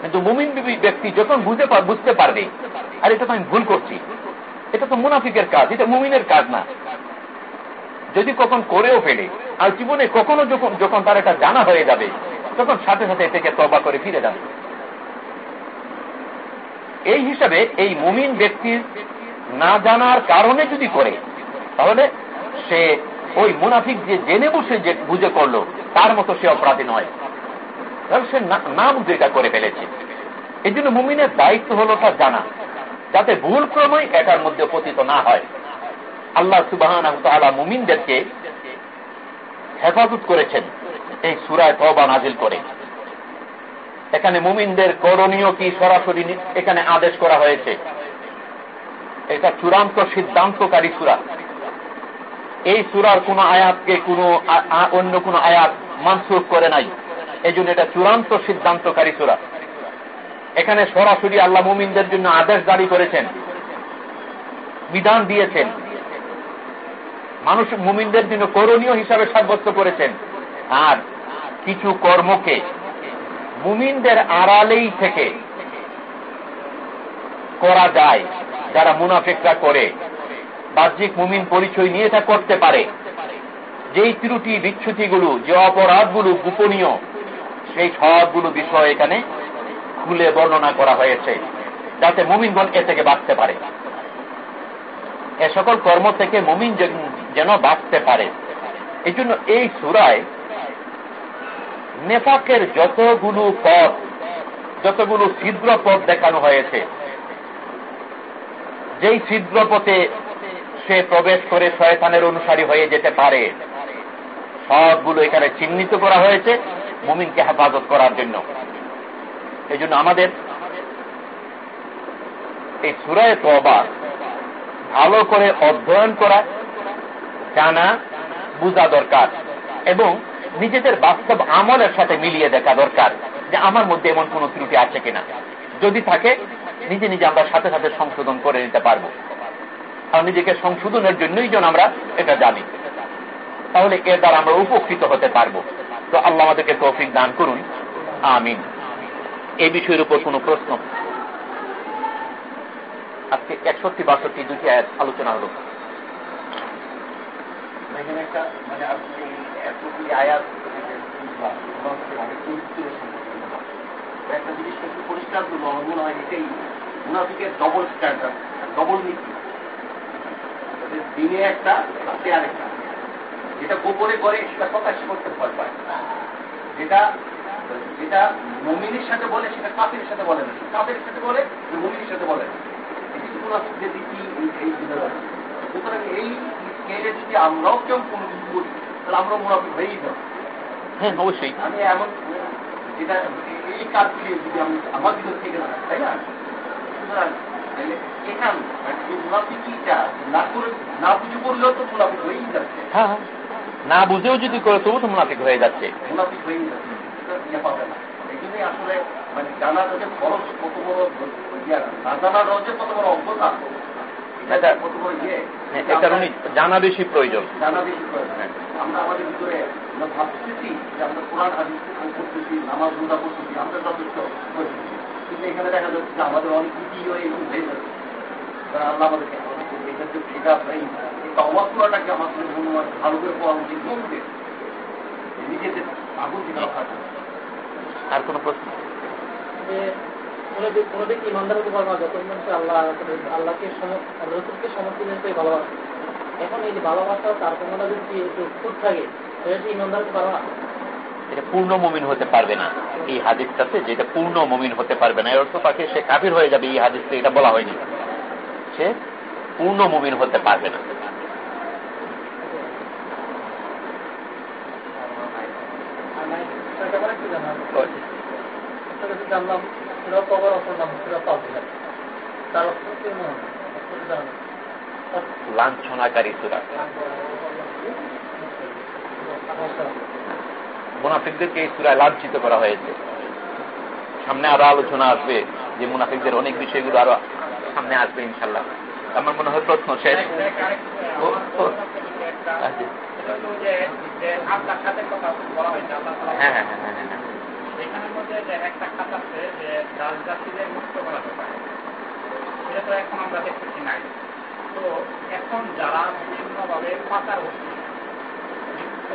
কিন্তু মুমিন ব্যক্তি যখন বুঝে বুঝতে পারবে, আর এটা তো আমি ভুল করছি। এটা তো মুনাফিকের কাজ, এটা মুমিনের কাজ না। যদি কখন করেও ফেলে, আর জীবনে কখনো যখন যখন তার এটা জানা হয়ে যাবে, তখন সাথে সাথে থেকে তবা করে ফিরে যাবে। এই হিসাবে এই মুমিন ব্যক্তির না জানার কারণে যদি করে, তাহলে সে ওই মুনাফিক যে জেনে বসে যে বুঝে করল, তার মতো সে অপরাধী নয়। তাহলে সে না বুঝে এটা করে ফেলেছে। এই জন্য মুমিনের দায়িত্ব হলো তার জানা, যাতে ভুল ক্রমে এটার মধ্যে পতিত না হয়। আল্লাহ সুবাহ মুমিনদেরকে হেফাজত করেছেন এই সুরায় তবা নাজিল করে। এখানে মুমিনদের করণীয় কি সরাসরি এখানে আদেশ করা হয়েছে। এটা চূড়ান্ত সিদ্ধান্তকারী সুরা। এই সুরার কোন আয়াতকে কোন অন্য কোন আয়াত মানসুখ করে নাই। এই জন্য এটা চূড়ান্ত সিদ্ধান্তকারী সুরা। এখানে সরাসরি আল্লাহ মুমিনদের জন্য আদেশ জারি করেছেন। বিধান দিয়েছেন। মানুষ মুমিনদের জন্য করণীয় হিসাবে সাব্যস্ত করেছেন। আর কিছু কর্মকে মুমিনদের আড়ালেই থেকে করা যায়, যারা মুনাফেকরা করে। বাহ্যিক মুমিন পরিচয় নিয়ে তা করতে পারে। যেই ত্রুটি বিচ্ছুতিগুলো, যে অপরাধগুলো গোপনীয় সেই সবগুলো বিষয় এখানে খুলে বর্ণনা করা হয়েছে, যাতে মুমিনগণ এ থেকে বাঁচতে পারে। এ সকল কর্ম থেকে মুমিন যেন বাঁচতে পারে। এই জন্য এই সুরায় নেফাকের যতগুলো পথ, যতগুলো ছিদ্র পথ দেখানো হয়েছে, যেই ছিদ্র পথে সে প্রবেশ করে শয়তানের অনুসারী হয়ে যেতে পারে সবগুলো এখানে চিহ্নিত করা হয়েছে মুমিনকে হেফাজত করার জন্য। এই জন্য আমাদের এই সুরায় তবা ভালো করে অধ্যয়ন করা, জানা, বুঝা দরকার এবং নিজেদের বাস্তব আমলের সাথে মিলিয়ে দেখা দরকার যে আমার মধ্যে এমন কোন ত্রুটি আছে কিনা। যদি থাকে, নিজে নিজে আমরা সাথে সাথে সংশোধন করে নিতে পারব। আর নিজেকে সংশোধনের জন্যই যেন আমরা এটা জানি। তাহলে এর দ্বারা আমরা উপকৃত হতে পারব। তো আল্লাহ আমাদেরকে তৌফিক দান করুন। আমিন। এই বিষয়ের উপর কোন প্রশ্ন? আজকে একষট্টি, বাষট্টি দুটি আয়াত আলোচনা হল। মানে একটা একটু পরিষ্কার দিনে একটা, রাতে আরেকটা। যেটা গোপনে করে সেটা প্রকাশ করতে পায়। যেটা যেটা মমিনের সাথে বলে সেটা কাপের সাথে বলে না। কাপের সাথে বলে মমিনের সাথে বলে না। এটি এই সুতরাং এই স্কেলে যদি আমরাও কেউ কোনো কিছু করি তাহলে আমরা মুনাফিক হয়েই যাব। হ্যাঁ অবশ্যই। আমি এমন যেটা এই কাজগুলি যদি আমি আমার ভিতর থেকে না তাই না? সুতরাং এখান মুনাফিকিটা না করে না বুঝে করলেও তো মুনাফিক হয়েই যাচ্ছে। হ্যাঁ হ্যাঁ। না বুঝেও যদি করে তবু তো মুনাফিক হয়ে যাচ্ছে। জানা বেশি প্রয়োজন। জানা বেশি প্রয়োজন। আমরা আমাদের ভিতরে আমরা ভাবতেছি যে আমরা কোরআন হাদিস করতেছি নামাজ রোজা করতেছি আমরা যথেষ্ট করতেছি কিন্তু এখানে দেখা যাচ্ছে যে আমাদের অনেক এরকম হয়ে যাচ্ছে। আল্লাহ আমাদেরকে এটা করাটাকে আমাদের মনে হয় ভালো করে পাওয়া উচিত নিজেদের আগুন থেকে রক্ষা আর কোনো প্রশ্ন? কোনো ব্যক্তি- ইমানদার হতে পারবে না যতক্ষণ পর্যন্ত আল্লাহ আল্লাহকে রসুলকে সমর্থন করে ভালোবাসে। এখন এই যে ভালোবাসা তার কোনো যদি একটু থাকে সেটা কি ইমানদার হতে পারবে না। এটা পূর্ণ মমিন হতে পারবে না। এই হাদিসটাতে যেটা পূর্ণ মমিন হতে পারবে না এর অর্থ তাকে সে কাবির হয়ে যাবে এই হাদিসে এটা বলা হয়নি। সে পূর্ণ মমিন হতে পারবে না আর মানে সেটা ব্যাপারে কি জানা কিছু জানলাম সেটাও কবর অপরলাম সেটা পাবো তার অর্থ কি। লাঞ্ছনাকারী সুরা। মুনাফিকদেরকে এই সুরায় লাঞ্ছিত করা হয়েছে। সামনে আরও আলোচনা আসবে যে মুনাফিকদের অনেক বিষয়গুলো আরও সামনে আসবে ইনশাল্লাহ আমার মনে হয় প্রশ্ন শেষ। হ্যাঁ হ্যাঁ হ্যাঁ হ্যাঁ হ্যাঁ। এখানের মধ্যে যে একটা খাত আছে যে রাজজাতিদের মুক্ত করা দরকার এটা তো এখন আমরা দেখতেছি নাই। তো এখন যারা বিভিন্নভাবে পাচার হচ্ছে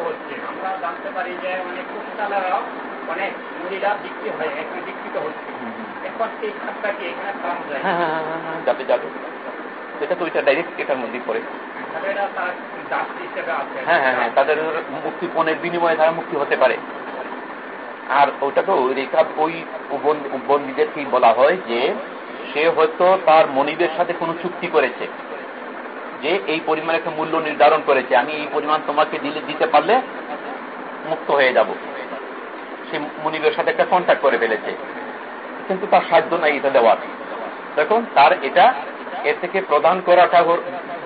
হচ্ছে আমরা জানতে পারি যে অনেক কুষ্টালারাও অনেক মহিলা বিক্রি হয় এখানে বিকৃত হচ্ছে। এখন এই খাতটা কি এখানে যায়? হ্যাঁ, হ্যাঁ, হ্যাঁ, যাবে যাবে। এটা তো ওইটা ডাইরেক্ট এটার মধ্যেই পড়ে। হ্যাঁ হ্যাঁ হ্যাঁ তাদের মুক্তিপণের বিনিময়ে তারা মুক্তি হতে পারে। আর ওটা তো রেখা ওই বন- বন্দীদেরকেই বলা হয় যে, সে হয়তো তার মনিবের সাথে কোনো চুক্তি করেছে, যে এই পরিমাণ একটা মূল্য নির্ধারণ করেছে, আমি এই পরিমাণ তোমাকে দিলে, দিতে পারলে মুক্ত হয়ে যাব। সে মনিবের সাথে একটা কন্ট্যাক্ট করে ফেলেছে। কিন্তু তার সাধ্য নাই এটা দেওয়ার। দেখুন, তার এটা এর থেকে প্রদান করাটা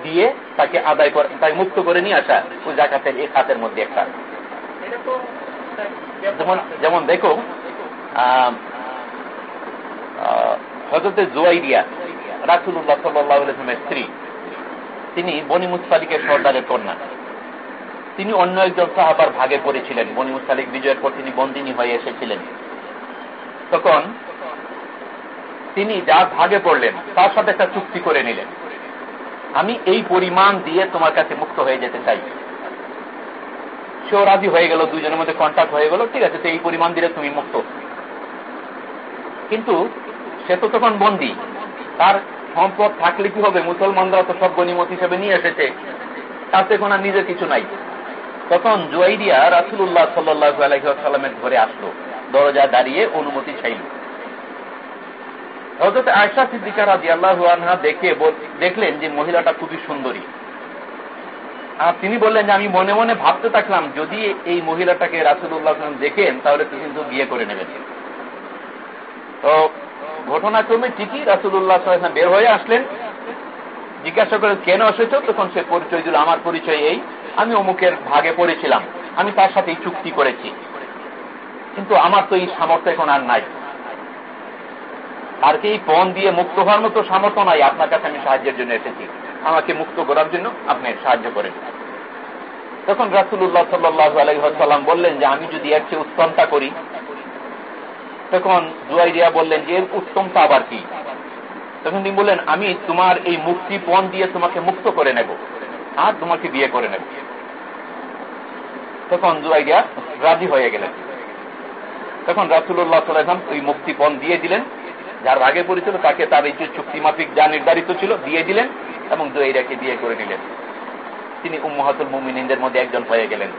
দিয়ে তাকে আদায় তাকে মুক্ত করে নিয়ে আসা, ওই জাকাতের এই খাতের মধ্যে একটা। যেমন যেমন দেখো হজরতে জুয়াইরিয়া রাসুল্লাহ সাল্লামের স্ত্রী, তিনি বনি মুসালিকের সর্দারের কন্যা। তিনি অন্য একজন সাহাবার ভাগে পড়েছিলেন। বনি মুসালিক বিজয়ের পর তিনি বন্দিনী হয়ে এসেছিলেন। তখন তিনি যা ভাগে পড়লেন, তার সাথে একটা চুক্তি করে নিলেন। আমি এই পরিমাণ দিয়ে তোমার কাছে মুক্ত হয়ে যেতে চাই। সেও রাজি হয়ে গেল, দুজনের মধ্যে কন্ট্যাক্ট হয়ে গেল, ঠিক আছে তো এই পরিমাণ দিলে তুমি মুক্ত। কিন্তু সে তো তখন বন্দী। তার সম্পদ থাকলে কি হবে? মুসলমানরা তো সব গণিমত হিসেবে নিয়ে এসেছে। তার তো এখন আর নিজের কিছু নাই। তখন জুয়াইরিয়া রাসুল্লাহ সাল্লাহ আলহিহাস্লামের ঘরে আসলো। দরজা দাঁড়িয়ে অনুমতি চাইল। হজরত আয়সা সিদ্দিকা রাজি আল্লাহ দেখে দেখলেন যে মহিলাটা খুবই সুন্দরী। আর তিনি বললেন যে, আমি মনে মনে ভাবতে থাকলাম, যদি এই মহিলাটাকে রাসুল্লাহ দেখেন, তাহলে তো কিন্তু বিয়ে করে নেবেন। তো ঘটনাক্রমে ঠিকই রাসুল্লাহ বের হয়ে আসলেন। জিজ্ঞাসা করে কেন এসেছ তখন সে পরিচয় দিল, আমার পরিচয় এই, আমি অমুকের ভাগে পড়েছিলাম, আমি তার সাথে এই চুক্তি করেছি। কিন্তু আমার তো এই সামর্থ্য এখন আর নাই। আর কি এই পণ দিয়ে মুক্ত হওয়ার মতো সামর্থ্য নাই? আপনার কাছে আমি সাহায্যের জন্য এসেছি। আমাকে মুক্ত করার জন্য আপনি সাহায্য করেন। তখন রাসুল্লাহ সাল্লাহ আলহাম বললেন যে, আমি যদি এর চেয়ে উত্তমটা করি? তখন জুয়াইরিয়া বললেন যে এর উত্তমটা আবার কি? তখন তিনি বললেন, আমি তোমার এই মুক্তি পণ দিয়ে তোমাকে মুক্ত করে নেব আর তোমাকে বিয়ে করে নেব। তখন জুয়াইরিয়া রাজি হয়ে গেলেন। তখন রাসুল্লাহ সাল্লাম ওই মুক্তিপণ দিয়ে দিলেন। যার আগে পড়েছিল তাকে তার এই চুক্তি মাফিক যা নির্ধারিত ছিল দিয়ে দিলেন। এবং জুয়াইরাকে বিয়ে করে নিলেন তিনি উম্মাহাতুল মুমিনিনদের মধ্যে একজন হয়ে গেলেন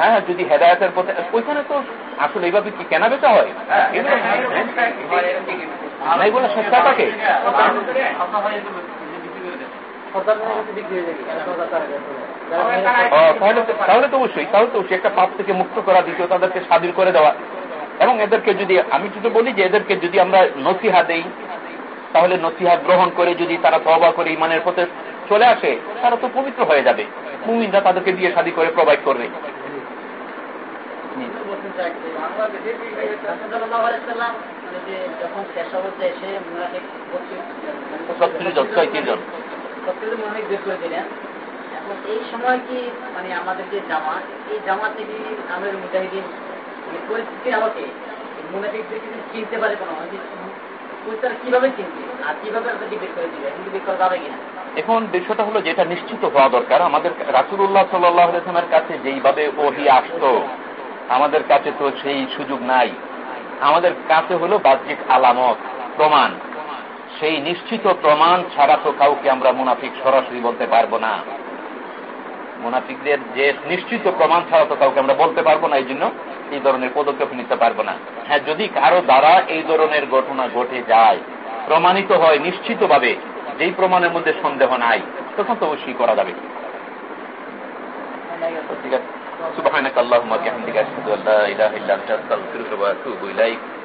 হ্যাঁ যদি হেদায়তের পথে ওইখানে তো আসলে এইভাবে কি কেনা বেচা হয় হ্যাঁ, এগুলো হ্যাঁ, হ্যাঁ, হয় সস্তা থাকে হয় হয়ে সরকার তাহলে তো- তাহলে তো অবশ্যই তাহলে তো অবশ্যই একটা পাপ থেকে মুক্ত করা দ্বিতীয় তাদেরকে স্বাধীন করে দেওয়া। এবং এদেরকে যদি আমি যদি বলি যে এদেরকে যদি আমরা নসিহা দেই তাহলে নসিহা গ্রহণ করে যদি তারা তবা করে ইমানের পথে চলে আসে তারা তো পবিত্র হয়ে যাবে। মুমিনরা তাদেরকে বিয়ে শাদী করে প্রোভাইড করবে। ছত্রিশ জন। ছয়ত্রিশ জন। এই সময় কি মানে আমাদের যে এই আমাদের মুজাহিদিন মানে পরিস্থিতি আমাকে মুনাফিকদের চিনতে পারে কোনো? যে কীভাবে চিনবে? আর কীভাবে আপনাকে বের করে দিবে? বের করা যাবে কিনা? এখন বিষয়টা হলো যেটা নিশ্চিত হওয়া দরকার, আমাদের রাসুল্লাহ সাল্লামের কাছে যেইভাবে ওহি আসতো, আমাদের কাছে তো সেই সুযোগ নাই। আমাদের কাছে হলো বাহ্যিক আলামত, প্রমাণ। সেই নিশ্চিত প্রমাণ ছাড়া তো কাউকে আমরা মুনাফিক সরাসরি বলতে পারব না। মুনাফিকদের যে নিশ্চিত প্রমাণ ছাড়া তো কাউকে আমরা বলতে পারব না এই জন্য এই ধরনের পদক্ষেপ নিতে পারব না। হ্যাঁ যদি কারও দ্বারা এই ধরনের ঘটনা ঘটে যায়, প্রমাণিত হয় নিশ্চিতভাবে, যেই প্রমাণের মধ্যে সন্দেহ নাই, তখন তো অবশ্যই করা যাবে। ঠিক আছে। ইলাইক।